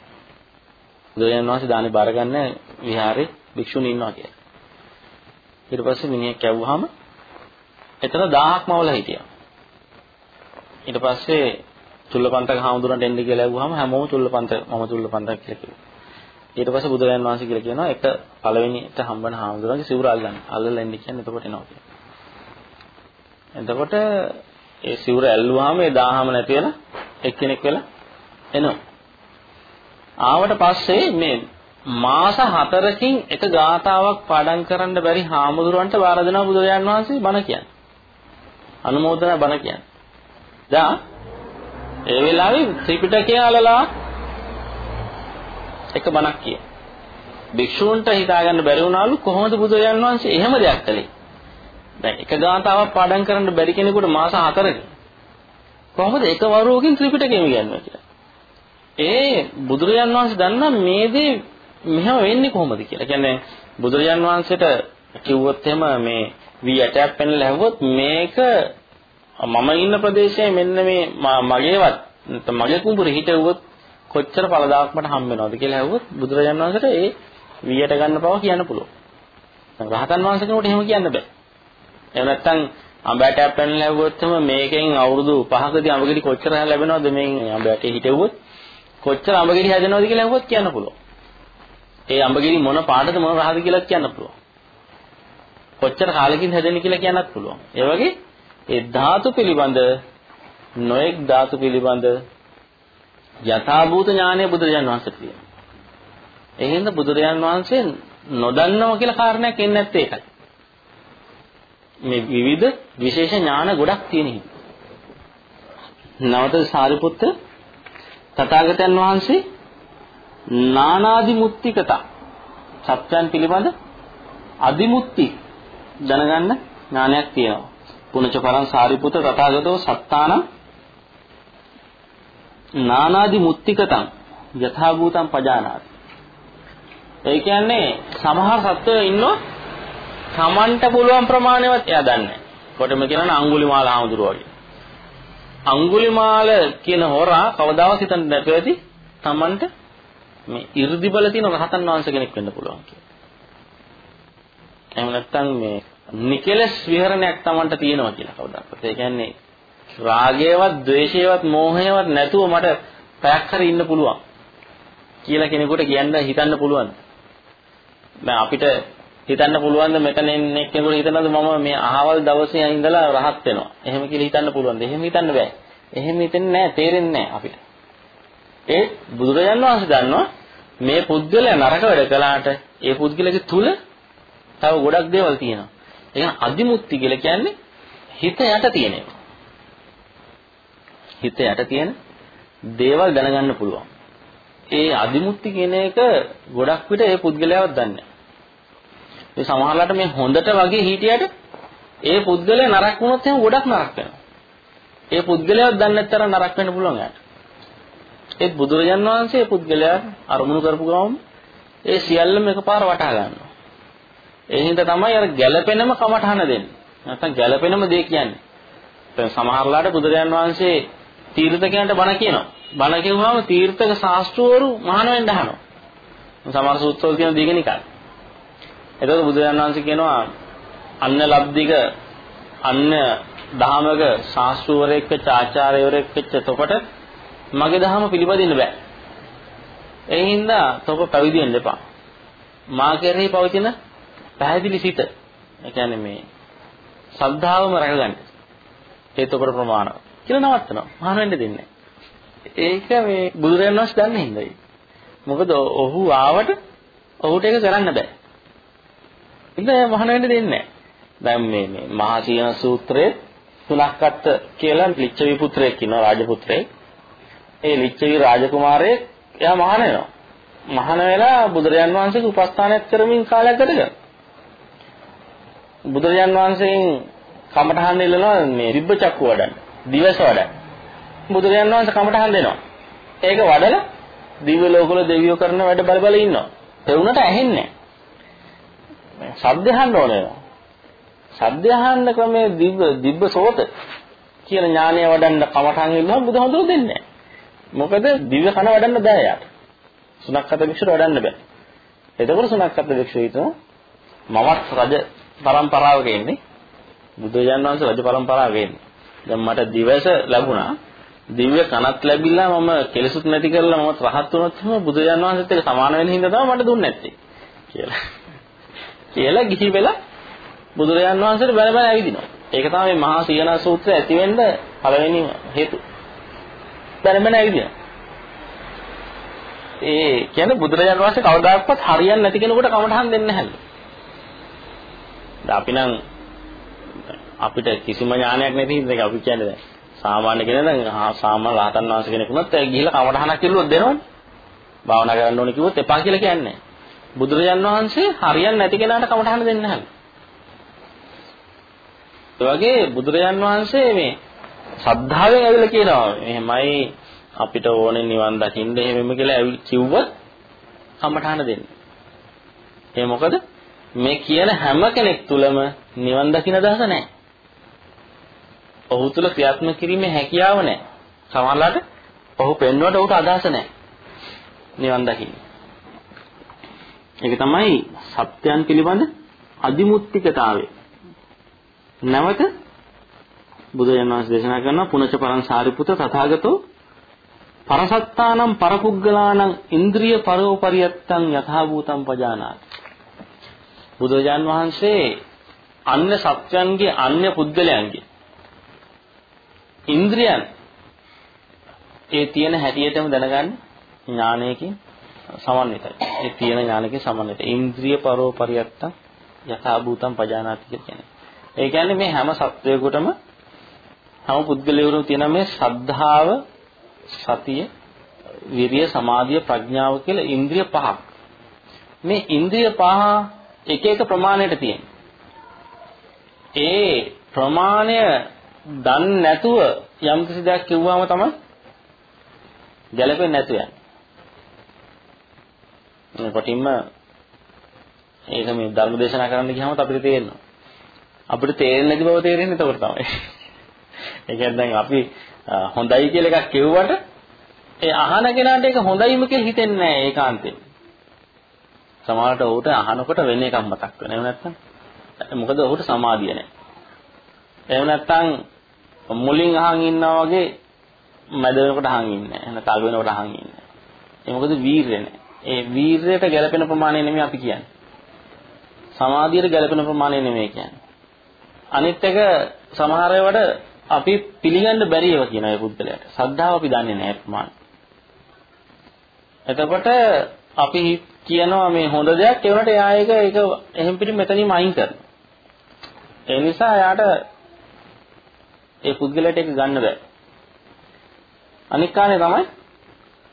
බුදුරජාණන් වහන්සේ දානේ බාර ගන්න විහාරේ භික්ෂුණී ඉන්නවා කියලා. ඊට පස්සේ මිනිහෙක් කැවුවාම එතන 1000ක් මවල හිටියා. ඊට පස්සේ චුල්ලපන්තක හාමුදුරන්ට එන්න කියලා ඇහුවාම හැමෝම චුල්ලපන්ත මම චුල්ලපන්තක් කියලා කිව්වා. ඊට පස්සේ බුදුරජාණන් වහන්සේ කියලා කියනවා එක පළවෙනිට හම්බන හාමුදුරන්ගේ සිවුර අල්ලන්න. අල්ලලා එන්න කියන්නේ එතකොට එනවා කියලා. එතකොට ඒ සිවුර ඇල්ලුවාම ඒ 1000ම නැති වෙලා එක්කෙනෙක් වෙලා එනවා. ආවට පස්සේ මේ මාස 4කින් එක ගාතාවක් පාඩම් කරන්න බැරි හාමුදුරන්ට වාර දෙනවා බුදුරජාන් වහන්සේ බණ කියන්නේ. අනුමෝදනා බණ කියන්නේ. දැන් ඒ වෙලාවේ ත්‍රිපිටකය අලලා එක බණක් කිය. භික්ෂූන්ට හිතා ගන්න බැරි වුණාලු කොහොමද බුදුරජාන් වහන්සේ එහෙම දෙයක් කළේ? දැන් එක ගාතාවක් පාඩම් කරන්න බැරි කෙනෙකුට මාස 4කින් කොහොමද එක වරුවකින් ත්‍රිපිටකයම කියන්නේ කියලා. ඒ බුදුරජාන් වහන්සේ දන්නා මේ දේ මෙහෙම වෙන්නේ කොහොමද කියලා. කියන්නේ බුදුරජාන් වහන්සේට කිව්වොත් එහෙම මේ වී ඇටයක් පෙන්ලා ඇහුවොත් මේක මම ඉන්න ප්‍රදේශයේ මෙන්න මේ මගේවත් මගේ කුඹුරේ හිටවුවොත් කොච්චර පළදාක් මට හම් වෙනවද කියලා ඇහුවොත් බුදුරජාන් වහන්සේට ඒ වීයට ගන්න බව කියන්න පුළුවන්. රහතන් වහන්සේ කෙනෙකුට එහෙම කියන්න බෑ. එහෙම නැත්නම් අඹයටයක් පැනලා ඇහුවොත් මේකෙන් අවුරුදු 5කදී අඹගෙඩි කොච්චර ලැබෙනවද මේ අඹයටේ හිටවුවොත් කොච්චර අඹගෙඩි හැදෙනවද කියලා ඇහුවොත් කියන්න පුළුවන්. ඒ අඹගෙඩි මොන පාටද මොන රහද කියලා කියන්න පුළුවන්. කොච්චර කාලෙකින් හැදෙන්නේ කියලා කියන්නත් පුළුවන්. ඒ වගේ ඒ ධාතු පිළිබඳ නොඑක් ධාතු පිළිබඳ යථාභූත ඥානය බුදුරජාන් වහන්සේට තියෙනවා. ඒ හින්දා බුදුරජාන් වහන්සේ නොදන්නවා කියලා කාරණයක් එන්නේ නැත්තේ ඒකයි. මේ විවිධ විශේෂ ඥාන ගොඩක් තියෙන හින්දා. නවත සාරිපුත්ත තථාගතයන් වහන්සේ නානාදි මුත්තිකත සත්‍යයන් පිළිබඳ අදිමුත්‍ති දැනගන්න ඥානයක් තියෙනවා. පුනච පරං සාරිපුත තථාගතෝ සත්තාන නානාදි මුත්තිකතං යථා භූතං පජානාති. ඒ කියන්නේ සමහර සත්වයෝ ඉන්නවා Tamanට පුළුවන් ප්‍රමාණයවත් එයා දන්නේ නැහැ. කොටම කියනවා අඟුලිමාල ආමුදුර වගේ. අඟුලිමාල කියන හොරා කවදාවත් හිතන්නේ නැතුව ඇති Tamanට මේ 이르දි බල තියෙන රහතන් වහන්සේ කෙනෙක් වෙන්න පුළුවන් කියලා. එහෙම නැත්නම් මේ නිකලස් විහරණයක් Tamanට තියෙනවා කියලා කවදාවත්. ඒ කියන්නේ රාගයවත්, ద్వේෂයවත්, මෝහයවත් නැතුව මට පැයක් හරි ඉන්න පුළුවන් කියලා කෙනෙකුට කියන්න හිතන්න පුළුවන්. දැන් අපිට හිතන්න පුළුවන්ද මෙතන ඉන්න එක්කෙනෙකුට හිතනද මම මේ අහවල් දවසේ ඉඳලා රහත් වෙනවා. එහෙම කියලා හිතන්න පුළුවන්ද? එහෙම හිතන්න බෑ. එහෙම හිතෙන්නේ නැහැ, තේරෙන්නේ නැහැ අපිට. ඒ බුදුරජාණන් වහන්සේ දන්නවා මේ පුද්ගලයා නරක වැඩ කළාට ඒ පුද්ගලයාගේ තුල තව ගොඩක් දේවල් තියෙනවා. ඒක අදිමුත්‍ති කියලා කියන්නේ හිත යට තියෙන ඒවා. හිත යට තියෙන දේවල් දැනගන්න පුළුවන්. ඒ අදිමුත්‍ති කියන එක ගොඩක් විට ඒ පුද්ගලයාවත් දන්නේ ඒ සමහරලාට මේ හොඳට වගේ හිටියට ඒ පුද්ගලයා නරක වුණොත් එහෙනම් ගොඩක් නරක වෙනවා. ඒ පුද්ගලයාවත් දන්නේ නැත්තර නරක වෙන්න පුළුවන් යාට. ඒත් බුදුරජාන් වහන්සේ පුද්ගලයා අරමුණු කරපු ගමන් ඒ සියල්ලම එකපාර වටහා ගන්නවා. ඒ හින්දා තමයි අර ගැළපෙනම කමඨහන දෙන්නේ. නැත්තම් ගැළපෙනම දේ කියන්නේ. දැන් සමහරලාට බුදුරජාන් වහන්සේ තීර්ථකයන්ට බණ කියනවා. බණ කියුවාම තීර්ථක ශාස්ත්‍රවරු මහාන වෙන්න අහනවා. සමහර සූත්‍රවල තියෙන දීගනිකයි. එතකොට බුදුරජාණන් වහන්සේ කියනවා අන්න ලබ්ධික අන්න දහමක ශාස්ත්‍රවරයෙක් වෙච්ච ආචාර්යවරයෙක් වෙච්ච තොපට මගේ දහම පිළිපදින්න බෑ. ඒ හින්දා තොප පැවිදි වෙන්න එපා. මා කෙරෙහි පවතින පැහැදිලි සිත. ඒ කියන්නේ මේ ශ්‍රද්ධාවම රැකගන්න. ඒ තොපට ප්‍රමාණව. කියලා නවත්තනවා. මහාන වෙන්න දෙන්නේ ඒක මේ බුදුරජාණන් වහන්සේ දන්නේ හින්දායි. මොකද ඔහු ආවට ඔහුට ඒක කරන්න බෑ. ඉතින් මහාන වෙන්න දෙන්නේ නැහැ. දැන් මේ මේ මහා සීන සූත්‍රයේ තුලක්කත් කියලා ලිච්ඡවි පුත්‍රයෙක් ඉන්නවා රාජපුත්‍රයෙක්. ඒ ලිච්ඡවි රාජකුමාරයෙක් එයා මහාන වෙනවා. මහාන වෙලා බුදුරජාන් වහන්සේගේ උපස්ථානයක් කරමින් කාලයක් ගත කරනවා. බුදුරජාන් වහන්සේගෙන් කමඨහන් ඉල්ලනවා මේ දිබ්බ චක්කුව වඩන්න. දිවස වඩන්න. බුදුරජාන් වහන්සේ කමඨහන් දෙනවා. ඒක වඩලා දිව්‍ය ලෝකවල දෙවියෝ කරන වැඩ බල බල ඉන්නවා. ඒ වුණාට ඇහෙන්නේ නැහැ. ශබ්ද අහන්න ඕනේ. ශබ්ද අහන්න ක්‍රමයේ දිබ්බ දිබ්බ සෝත කියන ඥානය වඩන්න කමඨහන් ඉල්ලුවා බුදුහාමුදුරු දෙන්නේ නැහැ. මොකද දිව්‍ය කන වඩන්න බෑ යාට. සුනක්කත භික්ෂුවට වඩන්න බෑ. එතකොට සුනක්කත භික්ෂුව හිතනවා මමත් රජ පරම්පරාවක ඉන්නේ. බුදුජානක වහන්සේ රජ පරම්පරාවක ඉන්නේ. දැන් මට දිවස ලැබුණා. දිව්‍ය කනත් ලැබිලා මම කෙලසුත් නැති කරලා මම රහත් වුණොත් එහෙම බුදුජානක වහන්සේත් එක්ක සමාන වෙන හින්දා තමයි මට දුන්නේ නැත්තේ කියලා. කියලා ගිහි වෙලා බුදුරජාන් වහන්සේට බැල බැල ඇවිදිනවා. ඒක තමයි මහා සීයනා සූත්‍රය ඇති වෙන්න පළවෙනි හේතු. බැල බැල ඇවිදිනවා. ඒ කියන්නේ බුදුරජාන් වහන්සේ කවදාකවත් හරියන්නේ නැති කෙනෙකුට කමටහන් දෙන්නේ නැහැ. අපි නම් අපිට කිසිම ඥානයක් නැති හින්දා අපි කියන්නේ දැන් සාමාන්‍ය කෙනෙක් නම් සාමාන්‍ය රහතන් වහන්සේ කෙනෙක් වුණත් ගිහිල්ලා කමටහනක් කිව්වොත් දෙනවනේ. භාවනා කරන්න ඕනේ කිව්වොත් එපා කියලා කියන්නේ. බුදුරජාන් වහන්සේ හරියන්නේ නැති කෙනාට කමටහන දෙන්නේ නැහැ. ඒ වගේ බුදුරජාන් වහන්සේ මේ ශ්‍රද්ධාවෙන් ඇවිල්ලා කියනවා එහෙමයි අපිට ඕනේ නිවන් දකින්න එහෙමම කියලා කිව්වොත් කමඨාන දෙන්න. ඒ මොකද මේ කියන හැම කෙනෙක් තුලම නිවන් දකින්න අදහස නැහැ. ඔහු තුල ක්‍රියාත්මක කිරීමේ හැකියාව නැහැ. සමහරවිට ඔහු පෙන්වුවට ඔහුට අදහස නැහැ. නිවන් දකින්න. ඒක තමයි සත්‍යයන් පිළිබඳ අදිමුත්තිකතාවය. නැවත බුදුරජාණන් වහන්සේ දේශනා කරනවා පුනච පරං සාරිපුත තථාගතෝ පරසත්තානම් පරපුග්ගලානම් ඉන්ද්‍රිය පරෝපරියත්තං යථා භූතං පජානාති බුදුරජාන් වහන්සේ අන්‍ය සත්‍යයන්ගේ අන්‍ය පුද්ගලයන්ගේ ඉන්ද්‍රියන් ඒ තියෙන හැටියටම දැනගන්න ඥානයකින් සමන්විතයි. ඒ තියෙන ඥානකේ සමන්විතයි. ඉන්ද්‍රිය පරෝපරියත්තං යථා භූතං පජානාති කියන්නේ. ඒ කියන්නේ මේ හැම සත්වයකටම හැම පුද්ගලයෙකුටම තියෙන මේ ශ්‍රද්ධාව, සතිය, විරිය, සමාධිය, ප්‍රඥාව කියලා ඉන්ද්‍රිය පහක්. මේ ඉන්ද්‍රිය පහ එක එක ප්‍රමාණයට තියෙන. ඒ ප්‍රමාණය දන්නේ නැතුව යම් කිසි දෙයක් කිව්වම තමයි ගැලපෙන්නේ නැතු යන්නේ. මේ කොටින්ම ඒක මේ ධර්ම දේශනා කරන්න ගියාම අපිට තේරෙනවා. අපිට තේරෙන්නේ නැති බව තේරෙන්නේ එතකොට තමයි. ඒ කියන්නේ දැන් අපි හොඳයි කියලා එකක් කිව්වට ඒ අහන කෙනාට ඒක හොඳයිම කියලා හිතෙන්නේ නැහැ ඒකාන්තයෙන්. සමහරට ඔහුට අහනකොට වෙන එකක් මතක් වෙනවා. එහෙම නැත්නම් මොකද ඔහුට සමාධිය නැහැ. එහෙම නැත්නම් මුලින් අහන් ඉන්නා වගේ මැද වෙනකොට අහන් ඉන්නේ නැහැ. එහෙනම් තල් වෙනකොට අහන් ඉන්නේ නැහැ. ඒ මොකද වීරය නැහැ. ඒ වීරයට ගැළපෙන ප්‍රමාණය නෙමෙයි අපි කියන්නේ. සමාධියට ගැළපෙන ප්‍රමාණය නෙමෙයි කියන්නේ. අනිත් එක සමහර ඒවාට අපි පිළිගන්න බැරි ඒවා කියන ඒ පුද්ගලයාට. සද්ධාව අපි දන්නේ නැහැ ප්‍රමාණ. එතකොට අපි කියනවා මේ හොඳ දෙයක් ඒ වුණාට එයා ඒක ඒක එහෙම් පිටින් මෙතනින්ම අයින් කරනවා. ඒ නිසා එයාට ඒ පුද්ගලයාට ඒක ගන්න බෑ. අනික් කාරණේ තමයි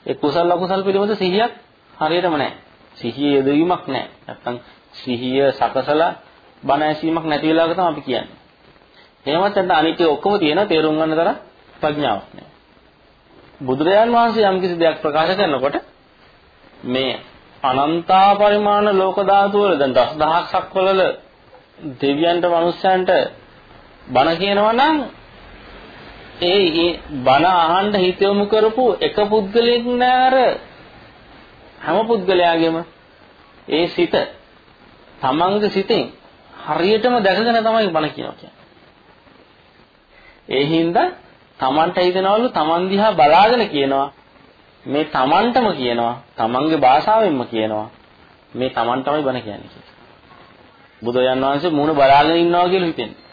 ඒ කුසල අකුසල පිළිබඳ සිහියක් හරියටම නැහැ. සිහිය යෙදවීමක් නැහැ. නැත්තම් සිහිය සකසලා බණ ඇසීමක් නැති වෙලාවක තමයි අපි කියන්නේ. එහෙමත් නැත්නම් අනිත්‍ය ඔක්කොම තියෙනවා තේරුම් ගන්න තරම් ප්‍රඥාවක් නැහැ. බුදුරජාන් වහන්සේ යම් කිසි දෙයක් ප්‍රකාශ කරනකොට මේ අනන්තා පරිමාණ ලෝක ධාතු වල දැන් දසදහසක් වල දෙවියන්ට මනුස්සයන්ට බණ කියනවා නම් ඒ බණ අහන්න හිත යොමු කරපු එක පුද්ගලයෙක් නෑර හැම පුද්ගලයාගේම ඒ සිත තමන්ගේ සිතෙන් හරියටම දැකගෙන තමයි බණ කියනවා කියන්නේ. ඒ හින්දා තමන්ට හිතනවලු තමන් දිහා බලාගෙන කියනවා මේ තමන්ටම කියනවා තමන්ගේ භාෂාවෙන්ම කියනවා මේ තමන් තමයි බණ කියන්නේ කියලා. බුදුරජාන් වහන්සේ මූණ බලාගෙන ඉන්නවා කියලා හිතෙන්නේ.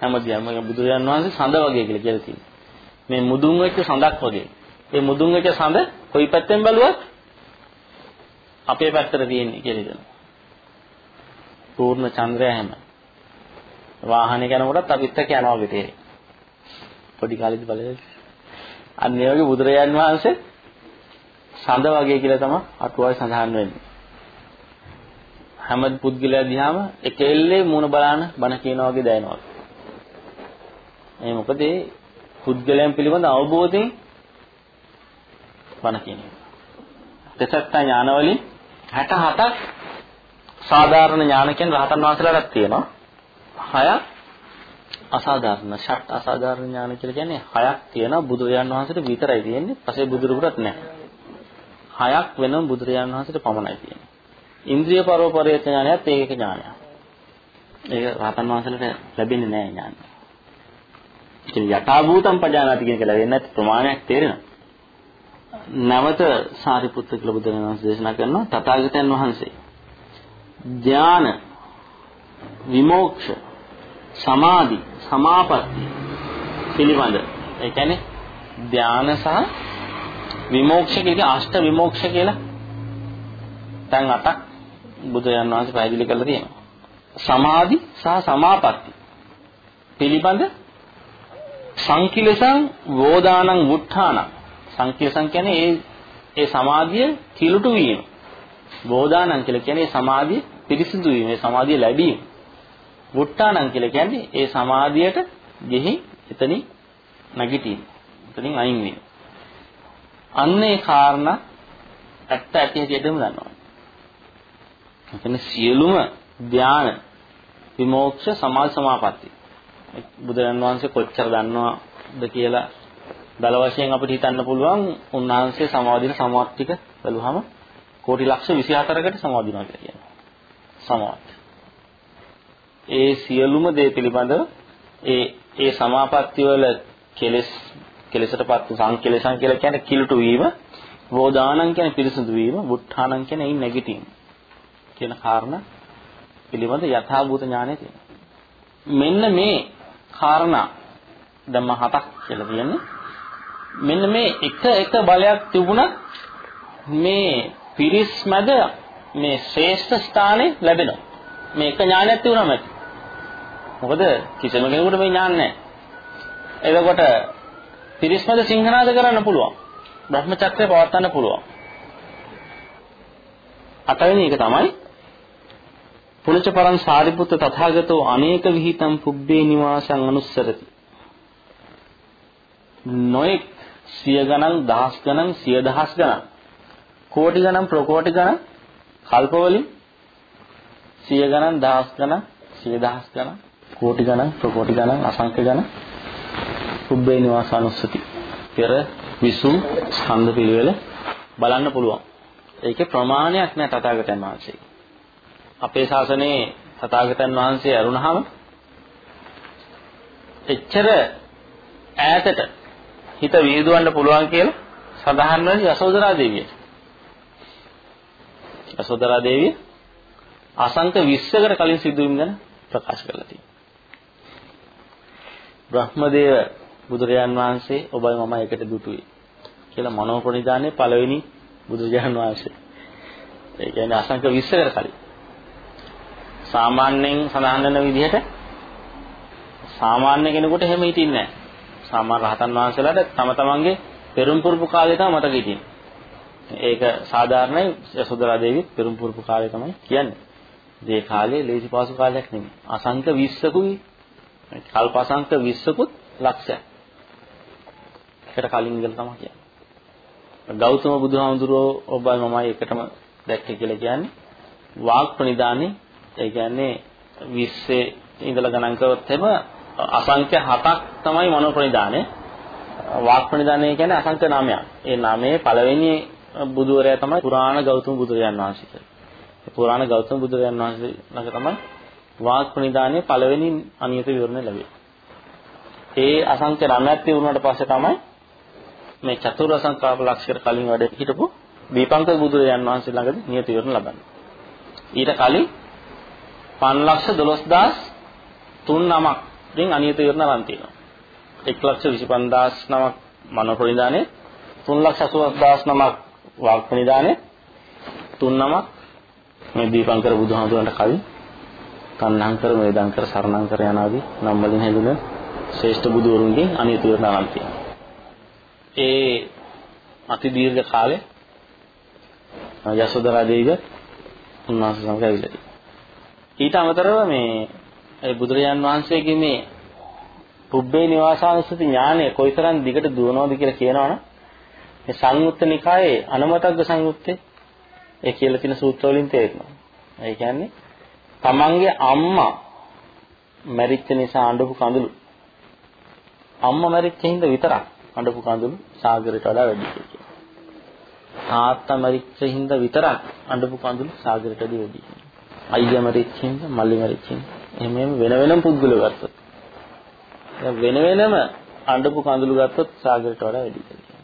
හැමදේම බුදුරජාන් වහන්සේ සඳ වගේ කියලා කියලා තියෙනවා. මේ මුදුන් වෙච්ච සඳක් වගේ. මේ මුදුන් වෙච්ච සඳ කොයි පැත්තෙන් බැලුවත් අපේ පැත්තට තියෙන්නේ කියලා හිතනවා. පූර්ණ චන්ද්‍රය හැම. වාහනේ යනකොටත් අපිත් එක්ක යනවා වගේ තේරෙයි. පොඩි කාලෙදි බලලා. අන්න ඒ වගේ බුදුරජාන් වහන්සේ සඳ වගේ කියලා තමයි අටුවාවේ සඳහන් වෙන්නේ. හැම පුද්ගලයා දිහාම එක එල්ලේ මූණ බලන බණ කියනවා වගේ දැනෙනවා. ඒ මොකද ඒ පුද්ගලයන් පිළිබඳ අවබෝධයෙන් බණ කියනවා. දසත්ත ඥානවලින් 67ක් සාධාරණ ඥාන කියන රහතන් වහන්සේලාට තියෙනවා. හයක් අසාධාරණ ෂට් අසාධාරණ ඥාන කියලා කියන්නේ හයක් තියෙනවා බුදුරජාන් වහන්සේට විතරයි තියෙන්නේ. පස්සේ බුදුරුවරත් නැහැ. හයක් වෙනම බුදුරජාන් වහන්සේට පමණයි තියෙන්නේ. ඉන්ද්‍රිය පරෝපරේත ඥානයත් ඒක ඥානයක්. ඒක රහතන් වහන්සේලාට ලැබෙන්නේ නැහැ ඥානය. ඉතින් යථාභූතම් පජානාති කියන එක ලැබෙන්නේ නැති ප්‍රමාණයක් තේරෙනවා. නැවත සාරිපුත්ත කියලා බුදුරජාණන් වහන්සේ දේශනා කරනවා තථාගතයන් වහන්සේ. ඥාන විමෝක්ෂ සමාධි සමාපatti පිළිබඳ. ඒ කියන්නේ ධාන සහ විමෝක්ෂ කියන අෂ්ට විමෝක්ෂ කියලා. දැන් අටක් බුදුරජාන් වහන්සේ පැහැදිලි කරලා තියෙනවා. සමාධි සහ සමාපatti පිළිබඳ සංකිලසං වෝදානං වුත්ථානං සංකිලසං කියන්නේ ඒ ඒ සමාධිය කිලුටු වීම බෝධානං කියලා කියන්නේ සමාධිය පිරිසිදු වීම, ඒ සමාධිය ලැබීම. වුට්ටානං කියලා කියන්නේ ඒ සමාධියට ගෙහි එතනින් නැගිටීම. එතනින් අයින් වීම. අන්න ඒ කාරණා ඇත්ත ඇති හැටියටම දන්නවා. ඒ කියන්නේ සියලුම ධාන විමෝක්ෂ සමාධි සමාපatti. බුදුරන් වහන්සේ කොච්චර දන්නවද කියලා දල වශයෙන් අපිට හිතන්න පුළුවන් උන්වහන්සේ සමාධින සමාප්තික බැලුවහම කෝටි ලක්ෂ 24කට සමාදිනවා කියලා කියනවා. සමාවත්. ඒ සියලුම දේ පිළිබඳව ඒ ඒ සමාපatti වල කෙලස් කෙලසටපත් සංකලසං කියලා කියන්නේ කිලුට වීම, වෝදානං කියන්නේ පිරිසුදු වීම, වුත්ථානං කියන්නේ ඉන් නැගිටීම කියන කාරණා පිළිබඳ යථාභූත ඥානය තියෙනවා. මෙන්න මේ කාරණා දැන් මම හතක් කියලා කියන්නේ මෙන්න මේ එක එක බලයක් තිබුණත් මේ පිරිස් මැද මේ ශ්‍රේෂ්ඨ ස්ථානේ ලැබෙනවා. මේ එක ඥානයක් තිබුණාම ඇති. මොකද කිසිම කෙනෙකුට මේ ඥාන නැහැ. එතකොට පිරිස් මැද සිංහනාද කරන්න පුළුවන්. බ්‍රහ්මචක්‍රය පවත්වන්න පුළුවන්. අටවෙනි එක තමයි පුනච පරං සාරිපුත්ත තථාගතෝ අනේක විහිතම් පුබ්බේ නිවාසං අනුස්සරති. නොඑක් සිය ගණන් දහස් ගණන් සිය දහස් ගණන් කෝටි ගණන් ප්‍රකෝටි ගණන් කල්පවලින් සිය ගණන් දහස් ගණන් සිය දහස් ගණන් කෝටි ගණන් ප්‍රකෝටි ගණන් අසංඛ්‍ය ගණන් සුබ්බේ නිවාසානුස්සති පෙර විසුම් ස්කන්ධ පිළිවෙල බලන්න පුළුවන්. ඒකේ ප්‍රමාණයක් නෑ තථාගතයන් වහන්සේ. අපේ ශාසනයේ තථාගතයන් වහන්සේ අරුණහම එච්චර ඈතට හිත විහිදුවන්න පුළුවන් කියලා සඳහන් වෙන යසෝදරා දේවියට. යසෝදරා දේවිය අසංක 20කට කලින් සිදුවීම් ගැන ප්‍රකාශ කරලා තියෙනවා. බ්‍රහ්මදේව බුදුරජාන් වහන්සේ ඔබයි මම එකට දුටුවේ කියලා මනෝපරිදානේ පළවෙනි බුදුරජාන් වහන්සේ. ඒ කියන්නේ අසංක 20කට කලින්. සාමාන්‍යයෙන් සඳහන් වෙන විදිහට සාමාන්‍ය කෙනෙකුට එහෙම හිටින්නේ නැහැ. සාමාන්‍ය රහතන් වහන්සේලාට තම තමන්ගේ පෙරම් පුරුපු කාලේ තමයි මතක හිටින්නේ. ඒක සාධාරණයි යසෝදරා දේවි පෙරම් පුරුපු කාලේ තමයි කියන්නේ. ඒ කාලේ ලේසි පාසු කාලයක් නෙමෙයි. අසංක 20කුයි කල්ප අසංක 20කුත් ලක්ෂයක්. ඒකට කලින් ඉඳලා තමයි කියන්නේ. ගෞතම බුදුහාමුදුරුවෝ ඔබයි මමයි එකටම දැක්කේ කියලා කියන්නේ වාග් ප්‍රනිදානේ ඒ කියන්නේ 20 ඉඳලා ගණන් කරොත් එම අසංඛ්‍ය 7ක් තමයි මනෝ ප්‍රනිදානේ වාග් ප්‍රනිදානේ කියන්නේ අසංඛ්‍ය 9ක්. ඒ 9 පළවෙනි බුදුවරයා තමයි පුරාණ ගෞතම බුදුරජාන් වහන්සේ කියලා. පුරාණ ගෞතම බුදුරජාන් වහන්සේ ළඟ තමයි වාග් ප්‍රනිදානයේ පළවෙනි අනියත විවරණය ලැබෙන්නේ. ඒ අසංඛ්‍ය නමයක් තිබුණාට පස්සේ තමයි මේ චතුර් අසංඛාප ලක්ෂර කලින් වැඩ හිටපු දීපංකර බුදුරජාන් වහන්සේ ළඟදී නියත විවරණ ලබන්නේ. ඊට කලින් 512000 3 නමක් අනියත විවරණ ලබන් තියෙනවා. 125000 නමක් මනෝ ප්‍රනිදානේ 388000 නමක් වාග්ප නිදානේ තුන් නමක් මේ දීපංකර බුදුහාමුදුරන්ට කලින් තණ්හංකර වේදංකර සරණංකර යනාදී නම් වලින් හැදුන ශ්‍රේෂ්ඨ බුදුවරුන්ගෙන් අනියත විවරණ නම් තියෙනවා. ඒ අති දීර්ඝ කාලේ යසෝදරා දේවිය උන්වහන්සේ සමග ඇවිල්ලා තියෙනවා. ඊට අමතරව මේ ඒ බුදුරජාන් වහන්සේගේ මේ පුබ්බේ නිවාසානුස්සති ඥානය කොයිතරම් දිගට දුවනවද කියලා කියනවනම් මේ සංයුත්ත නිකායේ අනමතග්ග සංයුත්තේ ඒ කියලා තියෙන සූත්‍ර වලින් තේරෙනවා. ඒ කියන්නේ තමන්ගේ අම්මා මැරිච්ච නිසා අඬපු කඳුළු අම්මා මැරිච්ච හින්දා විතරක් අඬපු කඳුළු සාගරයට වඩා වැඩි කියලා. තාත්තා මැරිච්ච හින්දා විතරක් අඬපු කඳුළු සාගරයට වඩා වැඩි. අයියා මැරිච්ච හින්දා මල්ලි මැරිච්ච හින්දා එහෙම වෙන වෙනම පුද්ගල ගත්තොත්. වෙන වෙනම අඬපු කඳුළු ගත්තොත් සාගරයට වඩා වැඩි කියලා.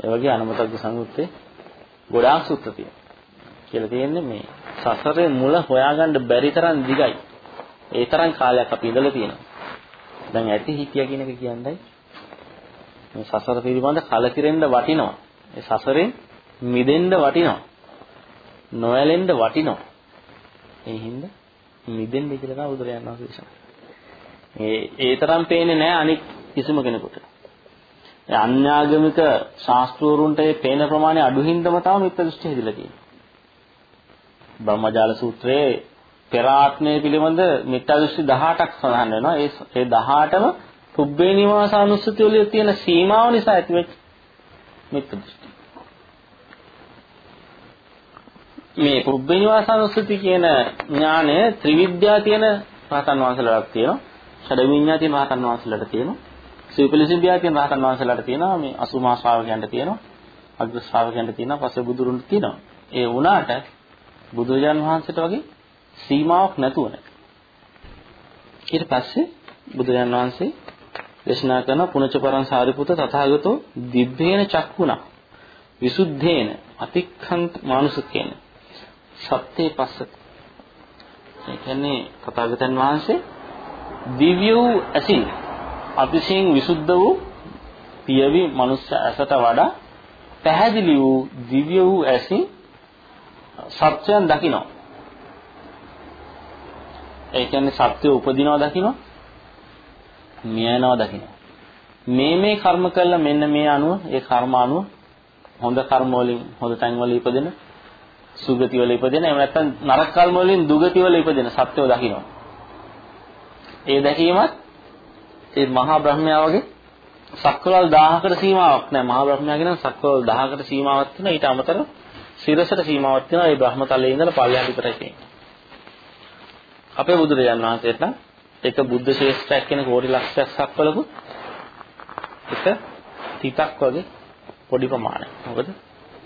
ඒ වගේ අනමතග්ග සංයුත්තේ ගොඩාක් සූත්‍ර තියෙනවා. කියලා තියෙන්නේ මේ සසරේ මුල හොයාගන්න බැරි තරම් දිගයි. ඒ තරම් කාලයක් අපි ඉඳලා තියෙනවා. දැන් ඇති හිතිය කියන එක කියන්නේ මේ සසර පිළිබඳ කලකිරෙන්න වටිනවා. ඒ සසරෙන් මිදෙන්න වටිනවා. නොඇලෙන්න වටිනවා. ඒ හින්දා මිදෙන්න කියලා තමයි බුදුරජාණන් වහන්සේ දේශනා ඒ ඒ තරම් පේන්නේ නැහැ අනික් කිසිම කෙනෙකුට. ඒ අන්‍යාගමික ශාස්ත්‍රවරුන්ට ඒ පේන ප්‍රමාණය අඩු හින්දම තමයි මිත්‍යා දෘෂ්ටි හැදිලා තියෙන්නේ. බ්‍රහ්මජාල සූත්‍රයේ පෙර ආත්මය පිළිබඳ මිත්‍යා දෘෂ්ටි 18ක් සඳහන් වෙනවා. ඒ ඒ 18ම පුබ්බේ නිවාසානුස්සතිය වල තියෙන සීමාව නිසා ඇතිවෙච්ච මිත්‍යා දෘෂ්ටි. මේ පුබ්බේ නිවාසානුස්සති කියන ඥානය ත්‍රිවිද්‍යා තියෙන රහතන් වහන්සේලාට තියෙනවා. ෂඩ විඤ්ඤා තියෙන රහතන් වහන්සේලාට තියෙනවා. සිව්පිලිසිම්බියා තියෙන රහතන් වහන්සේලාට තියෙනවා. මේ අසුමා ශ්‍රාවකයන්ට තියෙනවා. අග්‍ර ශ්‍රාවකයන්ට තියෙනවා. පස්සේ බුදුරුන්ට තියෙනවා. ඒ වුණාට බුදුරජාන් වහන්සේට වගේ සීමාවක් නැතුව නෑ. ඊට පස්සේ බුදුරජාන් වහන්සේ දේශනා කරන පුණජ පරං සාරිපුත තථාගතෝ දිබ්බේන චක්කුණා විසුද්ධේන අතික්ඛන්ත මානුසකේන සත්‍යේ පස්සත ඒ කියන්නේ තථාගතයන් වහන්සේ දිව්‍ය වූ ඇසින් අතිශයින් විසුද්ධ වූ පියවි මනුස්ස ඇසට වඩා පැහැදිලි වූ දිව්‍ය වූ ඇසින් සත්‍යයන් දකිනවා. ඒ කියන්නේ සත්‍ය උපදිනවා දකිනවා. මියනවා දකිනවා. මේ මේ කර්ම කළා මෙන්න මේ අනුව ඒ කර්ම අනුව හොඳ කර්ම වලින් හොඳ තැන් වල ඉපදෙන සුගති වල ඉපදෙන එහෙම නැත්නම් නරක කර්ම වලින් දුගති වල ඉපදෙන සත්‍යව දකිනවා. ඒ දැකීමත් ඒ මහා බ්‍රහ්මයා වගේ සක්වල 1000කට සීමාවක් නැහැ. මහා බ්‍රහ්මයා කියන සක්වල 1000කට සීමාවක් තියෙනවා. ඊට අමතරව සිරසට සීමාවක් තියෙනවා. ඒ බ්‍රහ්මතලයේ ඉඳලා පල්ලෙහාට විතරයි තියෙන්නේ. අපේ බුදුරජාණන් වහන්සේට නම් එක බුද්ධ ශේෂ්ත්‍රයක් කියන කෝටි ලක්ෂයක් සක්වලකුත් එක තිතක් වගේ පොඩි ප්‍රමාණයක්. මොකද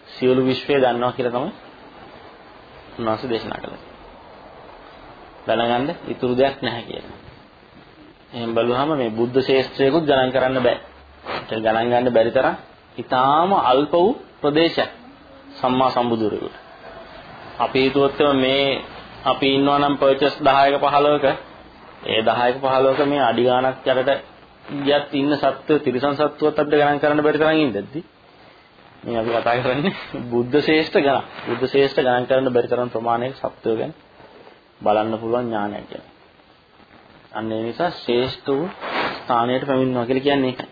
සියලු විශ්වය දන්නවා කියලා තමයි උන්වහන්සේ දේශනා කළේ. දැනගන්න ඉතුරු දෙයක් නැහැ කියලා. එහෙන් බලුවාම මේ බුද්ධ ශේෂ්ත්‍රයකුත් ගණන් කරන්න බෑ. ඒක ගණන් ගන්න බැරි තරම් ඊටාම අල්ප වූ ප්‍රදේශයක් සම්මා සම්බුදුරෙකුට. අපි හිතුවොත් මේ අපි ඉන්නවා නම් පර්චස් 10ක 15ක ඒ 10ක 15ක මේ අඩි ගාණක් යටට ගියත් ඉන්න සත්ත්ව තිරිසන් සත්ත්වවත් අපිට ගණන් කරන්න බැරි තරම් ඉඳද්දි මේ අපි කතා කරන්නේ බුද්ධ ශ්‍රේෂ්ඨ ගණන්. බුද්ධ ශ්‍රේෂ්ඨ ගණන් කරන්න බැරි තරම් ප්‍රමාණයක සත්ත්වය ගැන බලන්න පුළුවන් ඥානයක් ගැන. අන්න ඒ නිසා ශ්‍රේෂ්ඨ වූ ස්ථානයට පැමිණෙනවා කියලා කියන්නේ ඒකයි.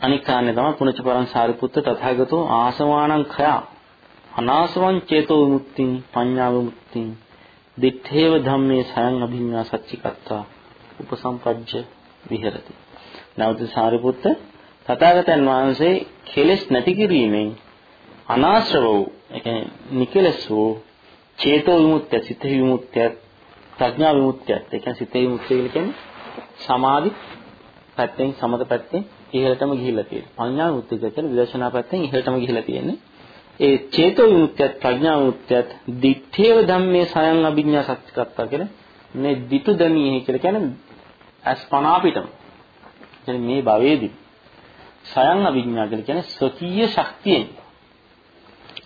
අනික් කාරණේ තමයි පුණජ පරං සාරිපුත්ත තථාගතෝ ආසවාණං khය අනාසවං චේතෝ විමුක්තිං පඤ්ඤා විමුක්තිං දිත්තේව ධම්මේ සයන් අභිඤ්ඤා සච්චිකත්තා උපසම්පජ්ජ විහෙරති. නැවත සාරිපුත්ත තථාගතයන් වහන්සේ කෙලෙස් නැති කිරීමෙන් අනාශ්‍රව වූ ඒ කියන්නේ නිකලස් වූ චේතෝ විමුක්තිය සිත විමුක්තිය ප්‍රඥා විමුක්තිය ඒ කියන්නේ සිත විමුක්තිය කියන්නේ සමාධි පැත්තෙන් සමත පැත්තෙන් ඉහළටම ගිහිල්ලා තියෙනවා. පඤ්ඤා විමුක්තිය කියන්නේ විදර්ශනා පැත්තෙන් ඉහළටම ගිහිල්ලා තියෙන්නේ. ඒ චේතෝ විමුක්තියත් ප්‍රඥා විමුක්තියත් දිත්තේව ධම්මේ සයන් අභිඥා සත්‍යකත්තා කියන මේ ditu දමීහි කියලා කියන්නේ අස්පනා පිටම. කියන්නේ මේ භවයේදී සයන් අභිඥා කියලා කියන්නේ ස්වකීය ශක්තියෙන්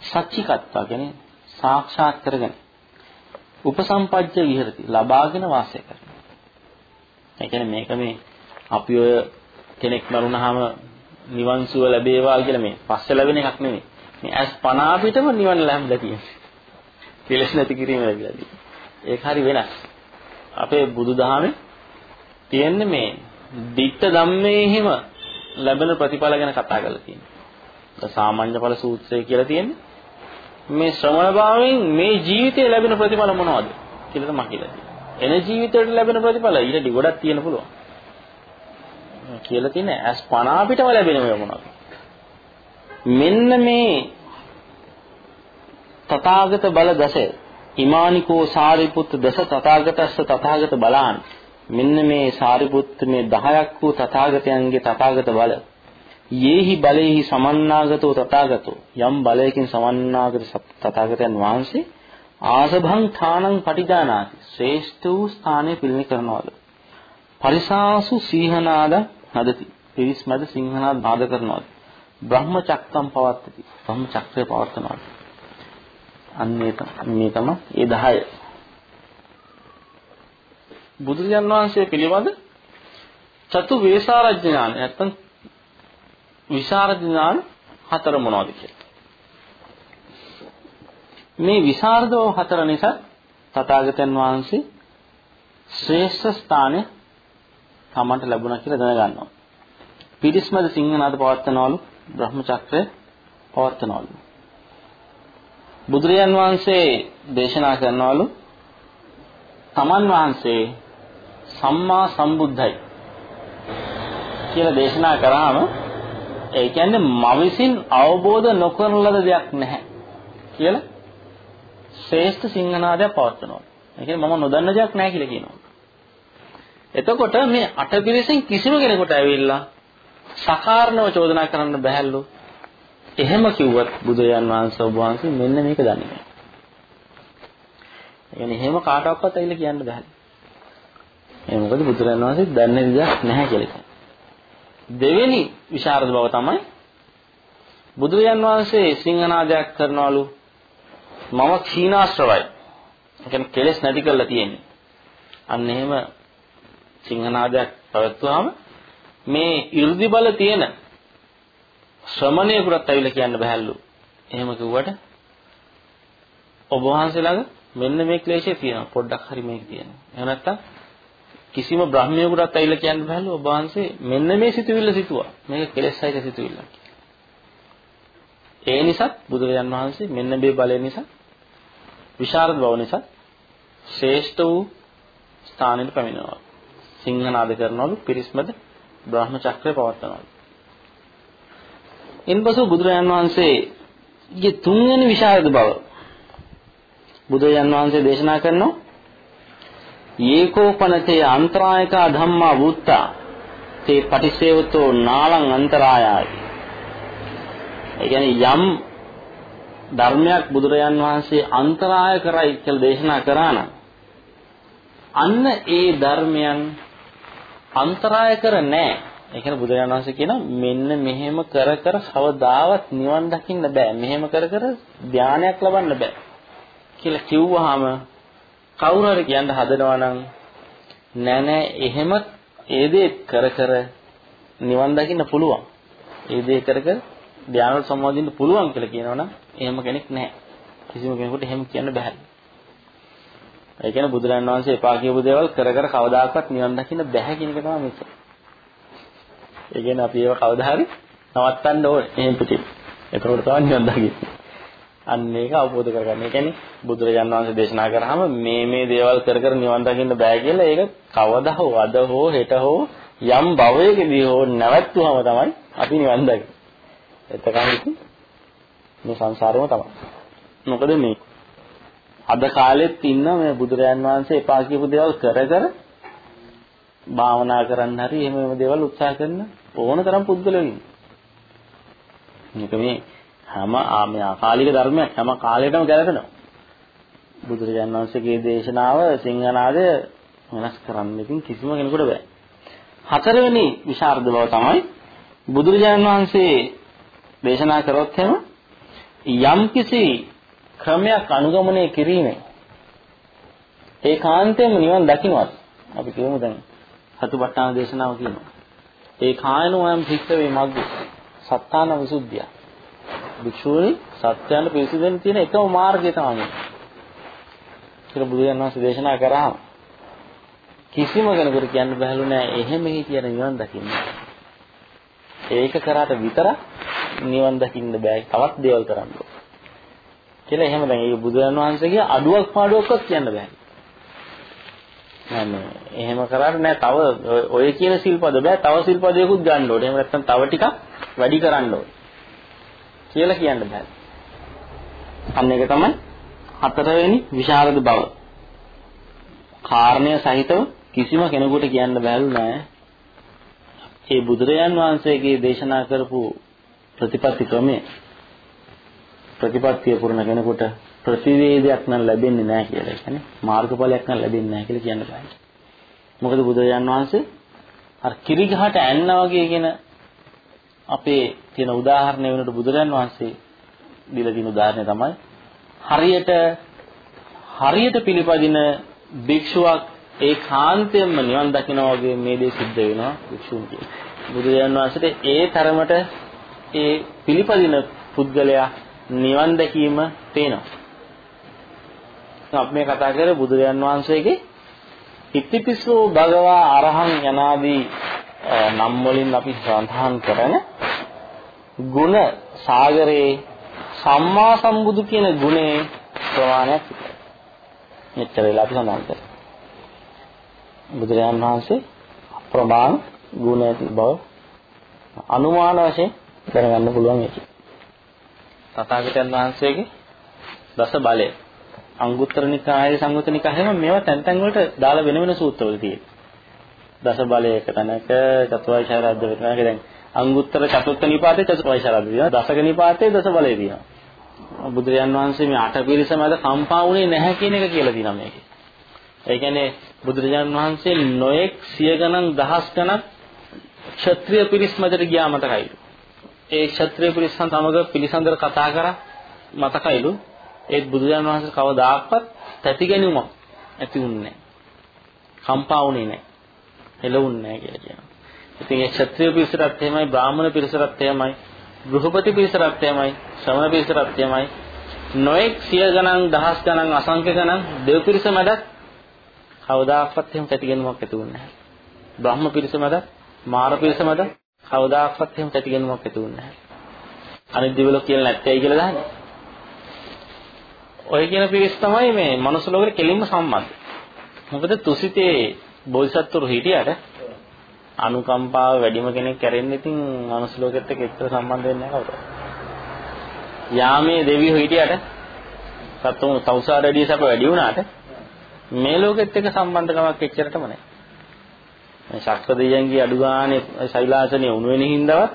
සච්චිකත්වා කියන්නේ සාක්ෂාත් කරගෙන උපසම්පජ්ජ විහෙරති ලබාගෙන වාසය කරනවා. ඒ කියන්නේ මේක මේ අපි ඔය කෙනෙක් මරුණාම නිවන් සුව ලැබේවා කියලා මේ පස්සේ ලැබෙන එකක් නෙමෙයි. මේ ඇස් පන අපිටම නිවන් ලැබලා තියෙනවා. කෙලෙස් නැති කිරීම ලැබිලා තියෙනවා. ඒක හරි වෙනස්. අපේ බුදුදහමේ තියෙන්නේ මේ ditta ධම්මේහිම ලැබෙන ප්‍රතිඵල ගැන කතා කරලා තියෙනවා. සාමාන්‍ය ඵල සූත්‍රය කියලා තියෙන්නේ මේ ශ්‍රමණ භාවයෙන් මේ ජීවිතේ ලැබෙන ප්‍රතිඵල මොනවද කියලා තමයි කියලා තියෙන්නේ. එන ජීවිතේට ලැබෙන ප්‍රතිඵල ඊට ගොඩක් තියෙන පුළුවන්. කියලා තියෙන්නේ ඇස් පන අපිටම ලැබෙන මේ මොනවද? මෙන්න මේ තථාගත බල දස ඉමානිකෝ සාරිපුත්ත දස තථාගතස්ස තථාගත බලාන් මෙන්න මේ සාරිපුත්ත මේ 10ක් වූ තථාගතයන්ගේ තථාගත බල. යේහි බලේහි සමන්නාගතෝ තථාගතෝ. යම් බලයකින් සමන්නාගත තථාගතයන් වහන්සේ ආසභං ථානං පටිදානාති ශ්‍රේෂ්ඨ වූ ස්ථානය පිළිමි කරනවාද? පරිසාසු සීහනාද නදති. පිරිස් මැද සිංහනාද නාද කරනවාද? බ්‍රහ්ම චක්කම් පවත්තති. බ්‍රහ්ම චක්‍රය පවත්වනවාද? අන්න මේ තමයි ඒ 10 බුදුරජාන් වහන්සේ පිළිබඳ චතු වේසාරජ්‍ය ඥාන නැත්තම් විසරද ඥාන හතර මොනවද කියලා. මේ විසරදෝ හතර නිසා තථාගතයන් වහන්සේ ශ්‍රේෂ්ඨ ස්ථානය තමන්ට ලැබුණා කියලා දැනගන්නවා. පිරිස්මද සිංහනාද පවත්වනවලු බ්‍රහ්ම චක්‍රය පවත්වනවලු. බුදුරජාන් වහන්සේ දේශනා කරනවලු තමන් වහන්සේ සම්මා සම්බුද්ධයි කියලා දේශනා කරාම ඒ කියන්නේ මව විසින් අවබෝධ නොකරන ලද දෙයක් නැහැ කියලා ශ්‍රේෂ්ඨ සිංහනාදයක් පවත්වනවා. ඒ කියන්නේ මම නොදන්න දෙයක් නැහැ කියලා කියනවා. එතකොට මේ අටපිරිසෙන් කිසිම කෙනෙකුට ඇවිල්ලා සකාරණව චෝදනා කරන්න බැහැලු. එහෙම කිව්වත් බුදුරජාන් වහන්සේ ඔබ වහන්සේ මෙන්න මේක දන්නේ නැහැ. ඒ කියන්නේ එහෙම කාටවත් ඇවිල්ලා කියන්න බෑ. ඒ මොකද බුදුරජාන් වහන්සේ දන්නේ දෙයක් නැහැ කියලා කියනවා. දෙවෙනි විශාරද බව තමයි බුදුරජාන් වහන්සේ සිංහනාදයක් කරනවලු මම ක්ෂීණාශ්‍රවයි. ඒ කියන්නේ කෙලෙස් නැති කරලා තියෙන්නේ. අන්න එහෙම සිංහනාදයක් පවත්වුවාම මේ 이르දි බල තියෙන ශ්‍රමණයෙකුට ඇවිල්ලා කියන්න බෑලු. එහෙම කිව්වට ඔබ වහන්සේ ළඟ මෙන්න මේ ක්ලේශය තියෙනවා. පොඩ්ඩක් හරි මේක තියෙනවා. එහෙම නැත්තම් කිසිම බ්‍රහ්මියෙකුටත් ඇවිල්ලා කියන්න බෑලු ඔබ වහන්සේ මෙන්න මේ සිතුවිල්ල සිතුවා. මේක කෙලෙස් සහිත සිතුවිල්ල. ඒ නිසා බුදුරජාන් වහන්සේ මෙන්න මේ බලය නිසා විශාරද බව නිසා ශ්‍රේෂ්ඨ වූ ස්ථානෙට පැමිණෙනවා. සිංහනාද කරනවලු පිරිස්මද බ්‍රහ්ම චක්‍රය පවත්වනවලු. ඉන්පසු බුදුරජාන් වහන්සේගේ තුන්වෙනි විශාරද බව බුදුරජාන් වහන්සේ දේශනා කරනවා යේකෝපනතේ අන්තරායකා ධම්මා වූත්තා තේ පටිසේවතෝ නාලං අන්තරායයි. ඒ කියන්නේ යම් ධර්මයක් බුදුරජාන් වහන්සේ අන්තරාය කරයි කියලා දේශනා කරා නම් අන්න ඒ ධර්මයන් අන්තරාය කර නැහැ. ඒ කියන්නේ බුදුරජාණන් වහන්සේ කියන මෙන්න මෙහෙම කර කර කවදාවත් නිවන් දකින්න බෑ. මෙහෙම කර කර ධානයක් ලබන්න බෑ. කියලා කිව්වහම කවුරු හරි කියන්න හදනවා නම් නෑ නෑ එහෙම ඒ දේ කර කර නිවන් දකින්න පුළුවන්. ඒ දේ කර කර ධානවල සම්බන්ධින්න පුළුවන් කියලා කියනවනම් එහෙම කෙනෙක් නැහැ. කිසිම කෙනෙකුට එහෙම කියන්න බෑ. ඒ කියන්නේ බුදුරජාණන් වහන්සේ එපා කියපු දේවල් කර කර කවදාකවත් නිවන් දකින්න බෑ කියන එක තමයි මේක. ඒ කියන්නේ අපි ඒව කවදා හරි නවත්තන්න ඕනේ. එහෙම පිටින්. එතකොට තමයි නිවන් දකින්නේ. අන්න ඒක අවබෝධ කරගන්න. ඒ කියන්නේ බුදුරජාණන් වහන්සේ දේශනා කරාම මේ මේ දේවල් කර කර නිවන් දකින්න බෑ කියලා ඒක කවදා හෝ අද හෝ හෙට හෝ යම් භවයකදී හෝ නැවැත්තුවම තමයි අපි නිවන් දකින්නේ. එතකන් ඉතින් මේ සංසාරෙම තමයි. මොකද මේ අද කාලෙත් ඉන්න මේ බුදුරජාන් වහන්සේ එපා කියපු දේවල් කර කර භාවනා කරන්න හරි එහෙම එහෙම දේවල් උත්සාහ කරන ඕන තරම් පුද්ගලයෝ ඉන්නේ. මේක මේ හැම මේ අකාලික ධර්මයක් හැම කාලයකම ගැලපෙනවා. බුදුරජාන් වහන්සේගේ දේශනාව සිංහනාද වෙනස් කරන්න ඉතින් කිසිම කෙනෙකුට බෑ. හතරවෙනි විශාරද බව තමයි බුදුරජාන් වහන්සේ දේශනා කරොත් එහෙම යම්කිසි ක්‍රමයක් අනුගමනය කිරීමෙන් ඒකාන්තයෙන්ම නිවන් දකින්නවත් අපි කියමු දැන් සතුපට්ඨාන දේශනාව කියනවා ඒ කායනෝයම් භික්ඛවේ මග්ග සත්තාන විසුද්ධිය භික්ෂුවනි සත්‍යයන් පිරිසිදෙන්න තියෙන එකම මාර්ගය තමයි කියලා බුදුන් වහන්සේ දේශනා කරාම කිසිම කෙනෙකුට කියන්න බැහැලු නෑ එහෙම හිතියන නිවන් දකින්න ඒක කරාට විතර නිවන් දකින්න බෑ. තවත් දේවල් කරන්න ඕන. කියලා එහෙම දැන් ඒක බුදුරන් වහන්සේගේ අඩුවක් පාඩුවක්වත් කියන්න බෑ. නෑ එහෙම කරාට නෑ තව ඔය කියන සිල්පද බෑ තව සිල්පදයකුත් ගන්න ඕනේ. එහෙම නැත්නම් තව ටිකක් වැඩි කරන්න ඕනේ. කියලා කියන්න බෑ. අන්න ඒක තමයි හතරවෙනි විශාරද බව. කාරණය සහිතව කිසිම කෙනෙකුට කියන්න බැලු නෑ. ඒ බුදුරජාන් වහන්සේගේ දේශනා කරපු ප්‍රතිපත්ති ක්‍රමය ප්‍රතිපත්තිය පුරන කෙනෙකුට ප්‍රතිවේදයක් නම් ලැබෙන්නේ නැහැ කියලා. ඒ කියන්නේ මාර්ගඵලයක් නම් ලැබෙන්නේ නැහැ කියලා කියන්න බෑ. මොකද බුදුරජාන් වහන්සේ අර කිරිගහට ඇන්නා වගේ කියන අපේ තියෙන උදාහරණය වෙනකොට බුදුරජාන් වහන්සේ දීලා තියෙන උදාහරණය තමයි හරියට හරියට පිළිපදින භික්ෂුවක් ඒකාන්තයෙන්ම නිවන් දකිනවා වගේ මේ දේ සිද්ධ වෙනවා භික්ෂුන් කියන. බුදුරජාන් වහන්සේට ඒ තරමට ඒ පිළිපදින පුද්ගලයා නිවන් දැකීම පේනවා. අපි මේ කතා කරේ බුදුරජාන් වහන්සේගේ ඉතිපිසෝ භගවා අරහං යනාදී නම් වලින් අපි සඳහන් කරන ගුණ සාගරේ සම්මා සම්බුදු කියන ගුණේ ප්‍රමාණයක් විතරයි. මෙච්චර වෙලා අපි සඳහන් කරා. බුදුරජාන් වහන්සේ ප්‍රමාණ ගුණ ඇති බව අනුමාන වශයෙන් දැනගන්න පුළුවන් ඒක. තථාගතයන් වහන්සේගේ දස බලය අංගුත්තර නිකායේ සංයුත නිකායේම මේවා තැන් තැන් වලට දාලා වෙන වෙන සූත්‍රවල තියෙනවා. දස බලයක තැනක චතුරාර්ය සත්‍ය වෙනක දැන් අංගුත්තර චතුත්ථ නිපාතේ චතුරාර්ය සත්‍ය තියෙනවා. දසක නිපාතේ දස බලය තියෙනවා. බුදුරජාන් වහන්සේ මේ අට පිරිස මැද කම්පා වුණේ නැහැ කියන එක කියලා තියෙනවා මේකේ. ඒ කියන්නේ බුදුරජාන් වහන්සේ නොඑක් සිය ගණන් දහස් ගණන් ක්ෂත්‍රීය පිරිස් මැදට ගියා මතකයිලු. ඒ ක්ෂත්‍රීය පිරිසන් සමග පිළිසඳර කතා කරා මතකයිලු. ඒත් බුදුරජාන් වහන්සේ කවදාකවත් තැතිගැනීමක් ඇති වුණේ නැහැ. කම්පා වුණේ නැහැ. හෙලවුන්නේ නැහැ කියලා කියනවා. ඉතින් ඒ ක්ෂත්‍රීය පිරිසටත් එහෙමයි බ්‍රාහ්මණ පිරිසටත් එහෙමයි ගෘහපති පිරිසටත් එහෙමයි ශ්‍රමණ පිරිසටත් එහෙමයි නොඑක් සිය ගණන් දහස් ගණන් අසංඛ්‍ය ගණන් දෙව් පිරිස මැදත් කවදාකවත් එහෙම තැතිගැනීමක් ඇති වුණේ නැහැ. බ්‍රහ්ම පිරිස මැදත් මාර පිරිස මැදත් කවදාකවත් එහෙම තැතිගැනීමක් ඇති වුණේ නැහැ. අනිත් දිවලෝ කියලා නැත්තේයි කියලා දහන්නේ. ඔය කියන පිරිස් තමයි මේ මනුස්ස ලෝකෙට කෙලින්ම සම්බන්ධ. මොකද තුසිතේ බෝධිසත්වරු හිටියට අනුකම්පාව වැඩිම කෙනෙක් කැරෙන්නේ ඉතින් මනුස්ස ලෝකෙත් එක්ක එච්චර සම්බන්ධ වෙන්නේ නැහැ කවුරුත්. යාමේ දෙවියෝ හිටියට සතුන් තවුසාරඩිය සැප වැඩි වුණාට මේ ලෝකෙත් එක්ක සම්බන්ධකමක් එච්චරටම නැහැ. මේ ශක්‍ර දෙවියන්ගේ අඩු ගානේ ශෛලාසනේ උණු වෙන හින්දාවත්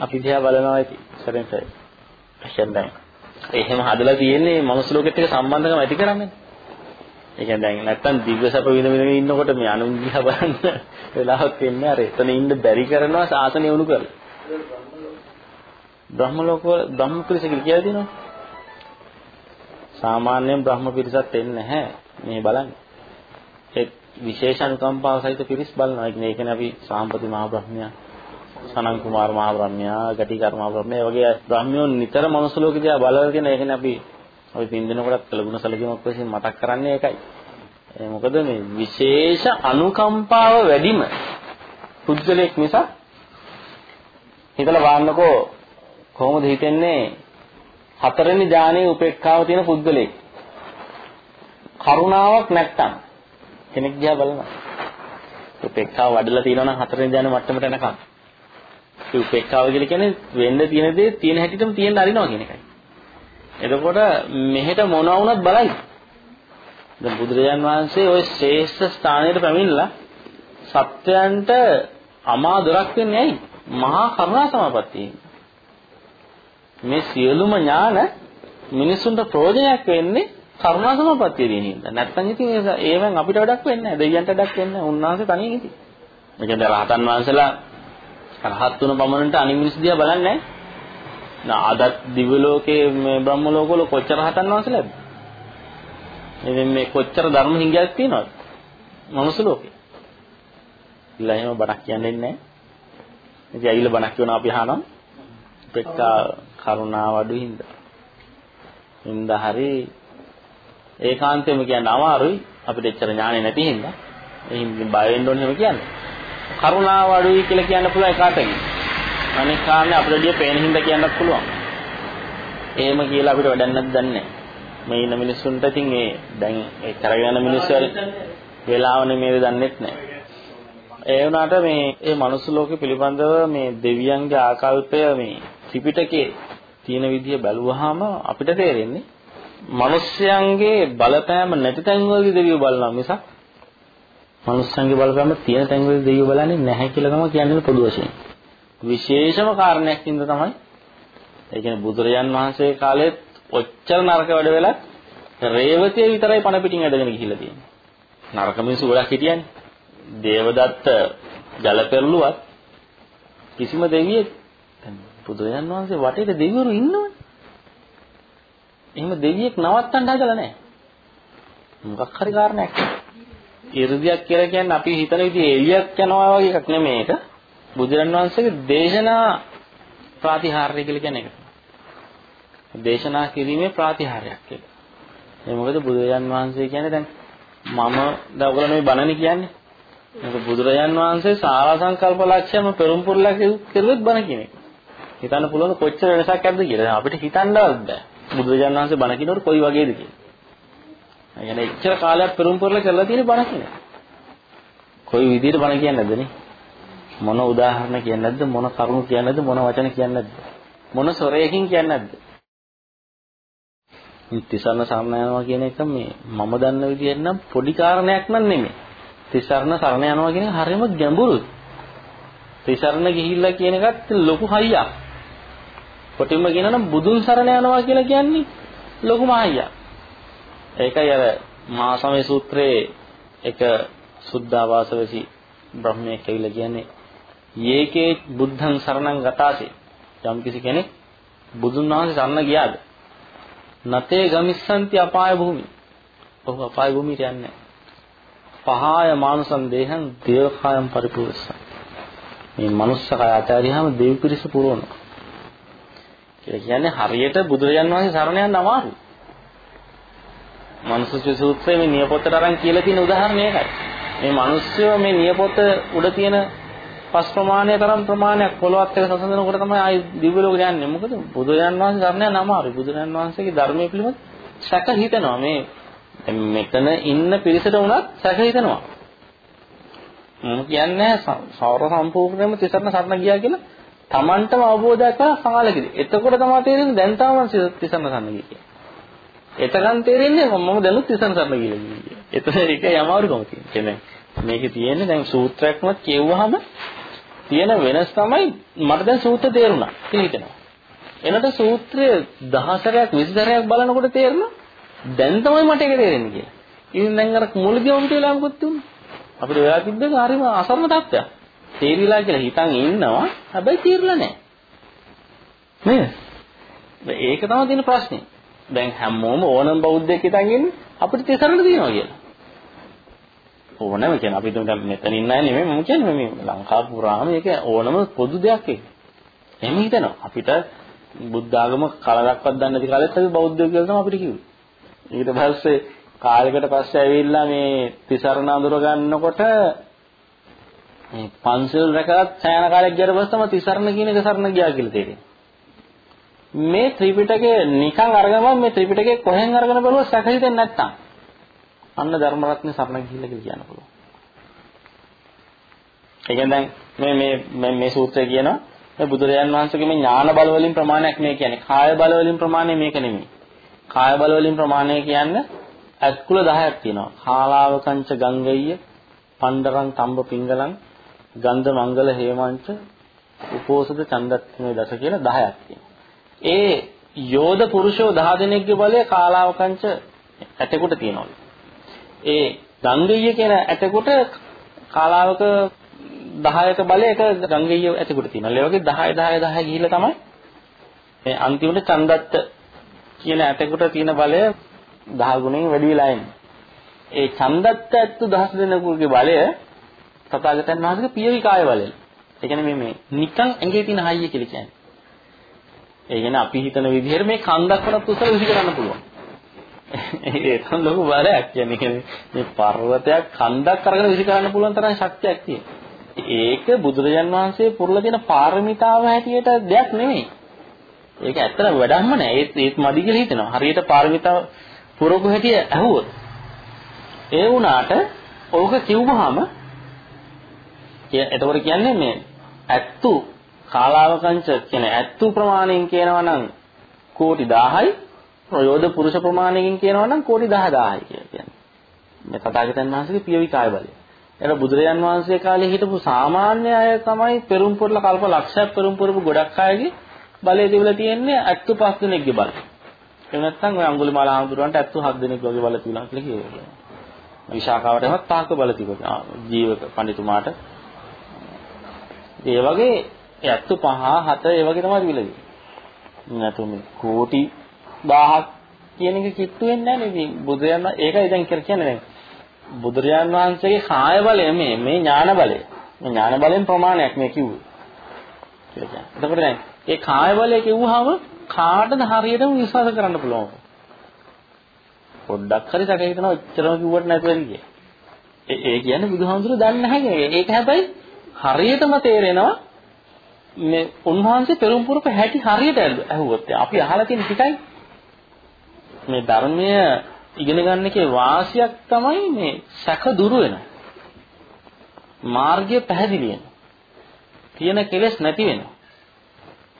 අපි දිහා බලනවා ඉතින් සරෙන්ට ඇෂන් දැන්. එහෙම හදලා තියෙන්නේ මනුස්ස ලෝකෙත් එක්ක සම්බන්ධකම ඇති කරන්නේ. ඒ කියන්නේ දැන් නැත්තම් දිව්‍ය සැප විඳ විඳ ඉන්නකොට මේ අනුන් දිහා බලන්න වෙලාවක් එන්නේ අර එතන ඉන්න බැරි කරනවා සාසනය උණු කරලා. බ්‍රහ්ම ලෝක වල බ්‍රහ්ම පිරිස කියලා දෙනවා. සාමාන්‍යයෙන් බ්‍රහ්ම පිරිසත් එන්නේ නැහැ මේ බලන්න. ඒ විශේෂ අනුකම්පාව සහිත පිරිස් බලනවා. ඒ කියන්නේ අපි සාම්පති මහ බ්‍රහ්මයා, සනන් කුමාර මහ බ්‍රහ්මයා, ගටිකාර මහ බ්‍රහ්මයා වගේ බ්‍රහ්මියෝ නිතර මනුස්ස ලෝකෙ දිහා බලලා තියෙන. ඒ කියන්නේ අපි අපි පින් දෙනකොටත් කළගුණ සැලකීමක් වශයෙන් මතක් කරන්නේ ඒකයි. ඒ මොකද මේ විශේෂ අනුකම්පාව වැඩිම පුද්ගලයෙක් නිසා හිතලා බලන්නකෝ කොහොමද හිතෙන්නේ? හතරෙනි ඥානයේ උපේක්ඛාව තියෙන පුද්ගලයෙක්. කරුණාවක් නැත්තම් කෙනෙක් දිහා බලනවා. උපේක්ඛාව වඩලා තියෙනවා නම් හතරෙනි ඥාන මට්ටමට එනකම්. ඒ උපේක්ඛාව කියලා කියන්නේ වෙන්න තියෙන දේ තියෙන හැටිටම තියෙන්න අරිනවා කියන එකයි. එතකොට මෙහෙට මොනවා වුණත් බලයි. දැන් බුදුරජාන් වහන්සේ ওই ශ්‍රේෂ්ඨ ස්ථානයට පැමිණලා සත්‍යයන්ට අමා දොරක් වෙන්නේ ඇයි? මහා කරුණා සමාපත්තියෙන්. මේ සියලුම ඥාන මිනිසුන්ට ප්‍රයෝජනයක් වෙන්නේ කරුණා සමාපත්තිය දෙන හින්දා. නැත්තම් ඉතින් ඒවෙන් අපිට වැඩක් වෙන්නේ නැහැ. දෙවියන්ට වැඩක් වෙන්නේ නැහැ. උන්වහන්සේ තනියෙන් ඉතින්. ඒ කියන්නේ රහතන් වහන්සේලා රහත් වුණ පමණට අනිත් මිනිස් දිහා බලන්නේ නැහැ. අදත් දිව්‍ය ලෝකයේ මේ බ්‍රහ්ම ලෝකවල කොච්චර හතන් වහන්සේලාද? ඉතින් මේ කොච්චර ධර්ම හිඟයක් තියෙනවද? මනුස්ස ලෝකේ. ඉල්ලා එහෙම බණක් කියන්නේ නැහැ. ඉතින් ඇවිල්ලා බණක් කියනවා අපි අහනවා. පෙක්කා කරුණාව අඩු හින්දා. හින්දා හරි ඒකාන්තයෙන්ම කියන්න අමාරුයි අපිට එච්චර ඥානෙ නැති හින්දා. ඒ හින්දා බය වෙන්න ඕනේ එහෙම කියන්නේ. කරුණාව අඩුයි කියලා කියන්න පුළුවන් එකටකින්. අනික කාරණේ අපිට වැඩිය පේන හින්දා කියන්නත් පුළුවන්. එහෙම කියලා අපිට වැඩක් නැද්ද දන්නේ මේ ඉන්න මිනිස්සුන්ට ඉතින් ඒ දැන් ඒ කරගෙන යන මිනිස්සු වෙලාවනේ මේක දන්නෙත් නැහැ. ඒ වුණාට මේ ඒ මනුස්ස ලෝකෙ පිළිබඳව මේ දෙවියන්ගේ ආකල්පය මේ ත්‍රිපිටකයේ තියෙන විදිය බැලුවාම අපිට තේරෙන්නේ මිනිස්යන්ගේ බලපෑම නැති තැන්වලදී දෙවියෝ බලනවා මිසක් මිනිස්යන්ගේ බලපෑම තියෙන තැන්වලදී දෙවියෝ බලන්නේ නැහැ කියලා තමයි කියන්නේ පොදු වශයෙන්. විශේෂම කාරණයක් ඉඳ තමයි ඒ කියන්නේ බුදුරජාන් වහන්සේ කාලෙත් ඔච්චර නරක වැඩ වෙලත් රේවතිය විතරයි පණ පිටින් ඇදගෙන ගිහිල්ලා තියෙන්නේ. නරක මිනිස්සු ගොඩක් හිටියන්නේ. දේවදත්ත ජල පෙරළුවත් කිසිම දෙවියෙක් බුදුරජාන් වහන්සේ වටේට දෙවිවරු ඉන්නවනේ. එහෙම දෙවියෙක් නවත්තන්න හදලා නැහැ. මොකක් හරි කාරණයක්. ඉර්ධියක් කියලා කියන්නේ අපි හිතන විදිහේ එළියක් යනවා වගේ එකක් නෙමෙයි ඒක. බුදුරන් වහන්සේගේ දේශනා ප්‍රාතිහාර්ය කියලා කියන්නේ ඒක. දේශනා කිරීමේ ප්‍රාතිහාර්යයක් ඒක. ඒ මොකද බුදුරජාන් වහන්සේ කියන්නේ දැන් මම දැන් ඔයගොල්ලෝ මේ බණනේ කියන්නේ. මොකද බුදුරජාන් වහන්සේ සාරා සංකල්ප ලක්ෂ්‍යම පෙරම්පුරලා කෙරුවෙත් බණ කියන එක. හිතන්න පුළුවන් කොච්චර වෙනසක් ඇද්ද කියලා. අපිට හිතන්නවත් බෑ. බුදුරජාණන් වහන්සේ බණ කියනකොට කොයි වගේද කියලා. ඒ කියන්නේ එච්චර කාලයක් පෙරම්පුරලා කරලා තියෙන බණ කියන. කොයි විදිහට බණ කියන්නේ නැද්ද නේ? මොන උදාහරණ කියන්නේ නැද්ද? මොන කරුණු කියන්නේ නැද්ද? මොන වචන කියන්නේ නැද්ද? මොන සොරයකින් කියන්නේ නැද්ද? තිසරණ සරණ යනවා කියන එක මේ මම දන්න විදිහෙන් නම් පොඩි කාරණයක් නන් නෙමෙයි. තිසරණ සරණ යනවා කියන හරියම ගැඹුරුයි. තිසරණ ගිහිල්ලා කියන එකත් ලොකු හයියක්. කොටින්ම කියනවා නම් බුදුන් සරණ යනවා කියලා කියන්නේ ලොකුම හයියක්. ඒකයි අර මහා සමය සූත්‍රයේ එක සුද්ධාවාසවසි බ්‍රහ්මයෙක් කියලා කියන්නේ යේකේ බුද්ධං සරණං ගතාසේ යම් කිසි කෙනෙක් බුදුන් වහන්සේ සරණ ගියාද නතේ ගමිස්සන්ති අපාය භූමි. ඔහු අපාය භූමියට යන්නේ පහාය මානුසං දේහං දේවකායම් පරිපූර්ණසං. මේ මනුස්ස කය අතහැරියාම දෙවි පිරිස පුරවනවා. කියලා කියන්නේ හරියට බුදුරජාන් වහන්සේ සරණ යන්න අමාරුයි. මනුස්ස සූත්‍රයේ මේ නියපොත්තට අරන් කියලා තියෙන උදාහරණය ඒකයි. මේ මිනිස්සු මේ නියපොත්ත උඩ තියෙන පස් ප්‍රමාණය තරම් ප්‍රමාණයක් පොළොවත් එක සසඳනකොට තමයි ආයි දිව්‍ය ලෝකෙට යන්නේ. මොකද බුදුරජාන් වහන්සේ සරණ යන්න අමාරුයි. බුදුරජාන් වහන්සේගේ ධර්මයේ පිළිබඳ සැක හිතනවා. මේ මෙතන ඉන්න පිරිසට වුණත් සැක හිතනවා. මම කියන්නේ සෞර සම්පූර්ණයෙන්ම තිසරණ සරණ ගියා කියලා Tamanටම අවබෝධයක් කරලා සමාලකෙදි. එතකොට තමයි තේරෙන්නේ දැන් තාම තිසරණ සරණ ගියේ කියලා. එතකන් තේරෙන්නේ මම දැනුත් තිසරණ සරණ ගිහලා ගියේ. එතන ඒක යමාරුකම තියෙන්නේ. මේකේ තියෙන්නේ දැන් සූත්‍රයක්ම කියවුවාම තියෙන වෙනස් තමයි මට දැන් සූත්‍ර තේරුණා කියලා හිතෙනවා. එනට සූත්‍රය 10 සැරයක් 20 සැරයක් බලනකොට තේරෙනවා දැන් තමයි මට ඒක තේරෙන්නේ කියලා. ඉතින් දැන් අර මුලදී වුන්ට වෙලා මොකද තුන්නේ? අපිට වෙලා තිබ්බේ හරිම අසරණ තත්ත්වයක්. තේරිලා කියලා හිතන් ඉන්නවා. හැබැයි තේරිලා නැහැ. නේද? ඒක තමයි තියෙන ප්‍රශ්නේ. දැන් හැමෝම ඕනම බෞද්ධයෙක් හිතන් ඉන්නේ අපිට තේසරණ දිනනවා කියලා. ඕනම කියන්නේ අපි දැන් මෙතන ඉන්න අය නෙමෙයි මම කියන්නේ මේ ලංකාව පුරාම ඒක ඕනම පොදු දෙයක් ඒක. එහෙම හිතනවා. අපිට බුද්ධ ආගම කලරක්වත් දන්නේ නැති කාලෙත් අපි බෞද්ධයෝ කියලා තමයි අපිට කිව්වේ. ඊට පස්සේ කාලයකට පස්සේ ඇවිල්ලා මේ තිසරණ අඳුර ගන්නකොට මේ පන්සල් රැකලා සෑහෙන කාලයක් ගියට පස්සේ තමයි තිසරණ කියන එක සරණ ගියා කියලා තේරෙන්නේ. මේ ත්‍රිපිටකය නිකන් අරගෙන මේ ත්‍රිපිටකේ කොහෙන් අරගෙන බලුවා සැක හිතෙන්නේ නැත්තම් අන්න ධර්ම රත්නේ සරණ ගිහිල්ලා කියලා කියන්න පුළුවන්. ඒ කියන්නේ දැන් මේ මේ මේ සූත්‍රය කියනවා මේ බුදුරජාන් වහන්සේගේ මේ ඥාන බල වලින් ප්‍රමාණයක් මේ කියන්නේ කාය බල වලින් ප්‍රමාණය මේක නෙමෙයි. කාය බල වලින් ප්‍රමාණය කියන්නේ ඇත්කුල 10ක් තියෙනවා. කාලාවකංච ගංගෙය්‍ය, පණ්ඩරං තම්බ පිංගලං, ගන්ධ මංගල හේමංච, උපෝසද චන්දත්මේ දස කියලා 10ක් තියෙනවා. ඒ යෝධ පුරුෂෝ 10 දෙනෙක්ගේ බලය කාලාවකංච ඇතෙකුට තියෙනවා. ඒ ගංගෙය්‍ය කියන ඇතෙකුට කාලාවක 10ක බලය එක ගංගෙය්‍ය ඇතෙකුට තියෙනවා. ඒ වගේ 10 10 10 ගිහිල්ලා තමයි මේ අන්තිමට චන්දත්ත කියන ඇතෙකුට තියෙන බලය 10 ගුණයෙන් වැඩි වෙලා එන්නේ. ඒ ඡන්දත්ත ඇත්තු දහස් දෙනෙකුගේ බලය තථාගතයන් වහන්සේගේ පියවි කාය බලය. ඒ කියන්නේ මේ මේ නිකන් ඇඟේ තියෙන හයිය කියලා කියන්නේ. ඒ කියන්නේ අපි හිතන විදිහට මේ කන්දක් වලත් උසල විසි කරන්න පුළුවන්. ඒක ලොකු බලයක් කියන්නේ මේ පර්වතයක් කන්දක් අරගෙන විසි කරන්න පුළුවන් තරම් ශක්තියක් තියෙනවා. ඒක බුදුරජාන් වහන්සේ පුරලා දෙන පාරමිතාව හැටියට දෙයක් නෙමෙයි. ඒක ඇත්තට වැඩක්ම නෑ. ඒත් ඒත් මදි කියලා හිතෙනවා. හරියට පාරමිතාව පුරපු හැටි ඇහුවොත්. ඒ වුණාට ඕක කිව්වහම එතකොට කියන්නේ මේ ඇත්තු කාලාවකංච කියන ඇත්තු ප්‍රමාණයෙන් කියනවා නම් කෝටි 1000යි ප්‍රයෝධ පුරුෂ ප්‍රමාණයකින් කියනවා නම් කෝටි 10000යි කියලා කියන්නේ. මේ තථාගතයන් වහන්සේගේ පියවිකාය බලය. එතන බුදුරජාන් වහන්සේ කාලේ හිටපු සාමාන්‍ය අය තමයි පෙරම් පුරල කල්ප ලක්ෂයක් පෙරම් පුරපු ගොඩක් අයගේ බලය තිබිලා තියෙන්නේ ඇත්තු පස් දෙනෙක්ගේ බලය. එහෙම නැත්නම් ඔය අඟුලිමාල ආඳුරන්ට ඇත්තු හත් දෙනෙක් වගේ බල තිබුණා කියලා කියනවා. විශාඛාවට එහත් තාක බල තිබුණා. ජීවක පඬිතුමාට. ඒ වගේ ඇත්තු පහ හත ඒ වගේ තමයි තිබිලා තියෙන්නේ. නැතු මේ කෝටි 1000ක් කියන එක කිට්ටු වෙන්නේ නැහැ නේද? බුදුරජාණන් ඒකයි දැන් කියන්නේ දැන් බුදුරජාන් වහන්සේගේ කාය බලය මේ මේ ඥාන බලය. මේ ඥාන බලෙන් ප්‍රමාණයක් මේ කිව්වේ. කියලා කියන්නේ. එතකොට දැන් ඒ කාය බලය කිව්වහම කාටද හරියටම විශ්වාස කරන්න පුළුවන්. පොඩ්ඩක් හරි සැක හිතනවා එච්චරම කිව්වට නැතුව ඇති ඒ ඒ කියන්නේ බුදුහාමුදුරුවෝ දන්නේ නැහැ ඒක හැබැයි හරියටම තේරෙනවා මේ උන්වහන්සේ පෙරම් පුරප හැටි හරියට ඇහුවොත් අපි අහලා තියෙන ටිකයි මේ ධර්මයේ ඉගෙන ගන්න එකේ වාසියක් තමයි මේ සැක දුරු වෙනවා. මාර්ගය පැහැදිලි වෙනවා. තියෙන කෙලෙස් නැති වෙනවා.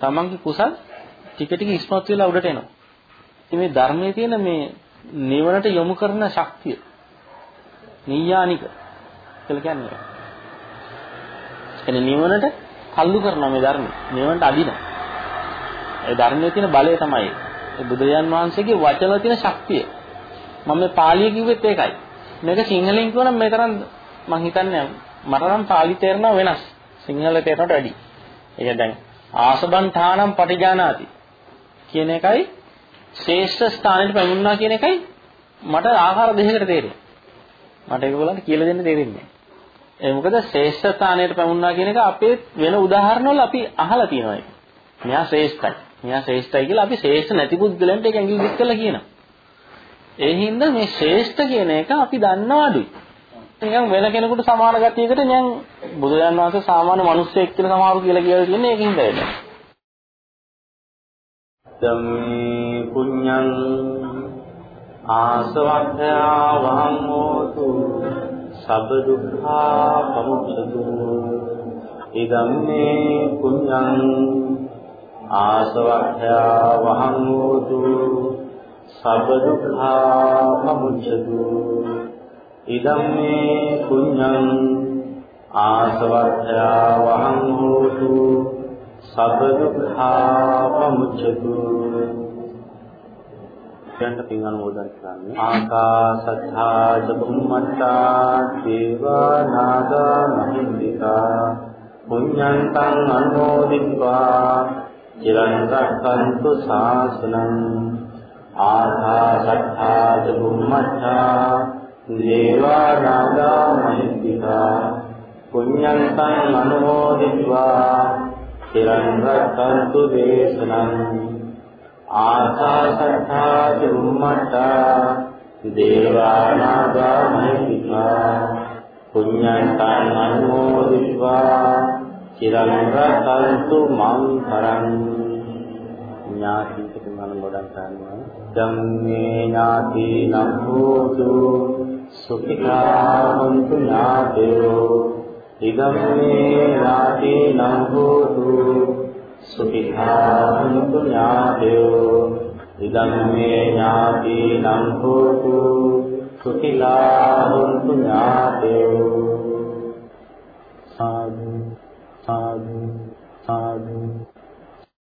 තමන්ගේ කුසල් ටික ටික ඉස්මතු වෙලා උඩට එනවා. ඉතින් මේ ධර්මයේ තියෙන මේ නිවනට යොමු කරන ශක්තිය නීයානික කියලා කියන්නේ. එනේ නිවනට තල්ලු කරනවා මේ ධර්මය. නිවනට අදිනවා. ඒ ධර්මයේ තියෙන බලය තමයි. ඒ බුදුරජාන් වහන්සේගේ වචන තියෙන ශක්තිය. මම මේ පාලිය කිව්වෙත් ඒකයි. මේක සිංහලෙන් කියවනම් මේ තරම් මම හිතන්නේ මට නම් පාලි තේරෙනවා වෙනස්. සිංහල තේරෙනට වැඩි. ඒක දැන් ආසබන්ඨානම් පටිජානාති කියන එකයි ශ්‍රේෂ්ඨ ස්ථානෙට පැමුණා කියන එකයි මට ආහාර දෙකකට තේරෙන්නේ. මට ඒගොල්ලන්ට කියලා දෙන්න තේරෙන්නේ නැහැ. ඒ මොකද ශ්‍රේෂ්ඨ ස්ථානයට පැමුණා කියන එක අපේ වෙන උදාහරණවල අපි අහලා තියෙනවා ඒක. මෙයා ශ්‍රේෂ්ඨයි. මෙයා ශ්‍රේෂ්ඨයි කියලා අපි ශ්‍රේෂ්ඨ නැති පුද්ගලයන්ට ඒක ඇඟිලි දික් කරලා කියනවා. ඒ හින්දා මේ ශ්‍රේෂ්ඨ කියන එක අපි දන්නව අඩුයි. නිකන් වෙන කෙනෙකුට සමාන ගතියකට නිකන් බුදුරජාණන් වහන්සේ සාමාන්‍ය මිනිස්සෙක් කියලා සමහරු කියලා කියලා තියෙන්නේ ඒකින්ද ඒක. ධම්මේ පුඤ්ඤං ආසවක්ඛයා වහං හෝතු සබ්බ දුක්ඛා පමුච්ඡතු ඉදම්මේ පුඤ්ඤං ආසවක්ඛ්‍යා වහං හෝතු සබ්බ දුක්ඛා මුච්ඡතු ඉදම්මේ කුඤ්ඤං ආසවක්ඛ්‍යා වහං හෝතු සබ්බ දුක්ඛා මුච්ඡතු යන්න පින් අනුමෝදන් කරන්නේ ආකාසත්තා චුම්මත්තා දේවා නාග මහින්దికා පුඤ්ඤන්තං අනුමෝදිत्वा චිරන්තරක්කන්තු ශාසනං ආධාසත්තා දුම්මච්ඡා දේවා නාගා මහිත්‍තිකා පුඤ්ඤන්තං මනෝදිත්වා චිරන්තරක්කන්තු දේශනං ආධාසත්තා දුම්මච්ඡා දේවා නාගා මහිත්‍තිකා පුඤ්ඤන්තං මනෝදිත්වා චිරන් රක්ඛන්තු මං පරං ඥාති අනුමෝදන් කරනවා ධම්මේ ඥාති නම් හෝතු සුඛිතා හොන්තු ඥාතයෝ. ඉදම්මේ ඥාති නම් හෝතු සුඛිතා හොන්තු ඥාතයෝ. ඉදම්මේ ඥාති නම් හෝතු සුඛිතා හොන්තු ඥාතයෝ. සාදු. සාදු සාදු.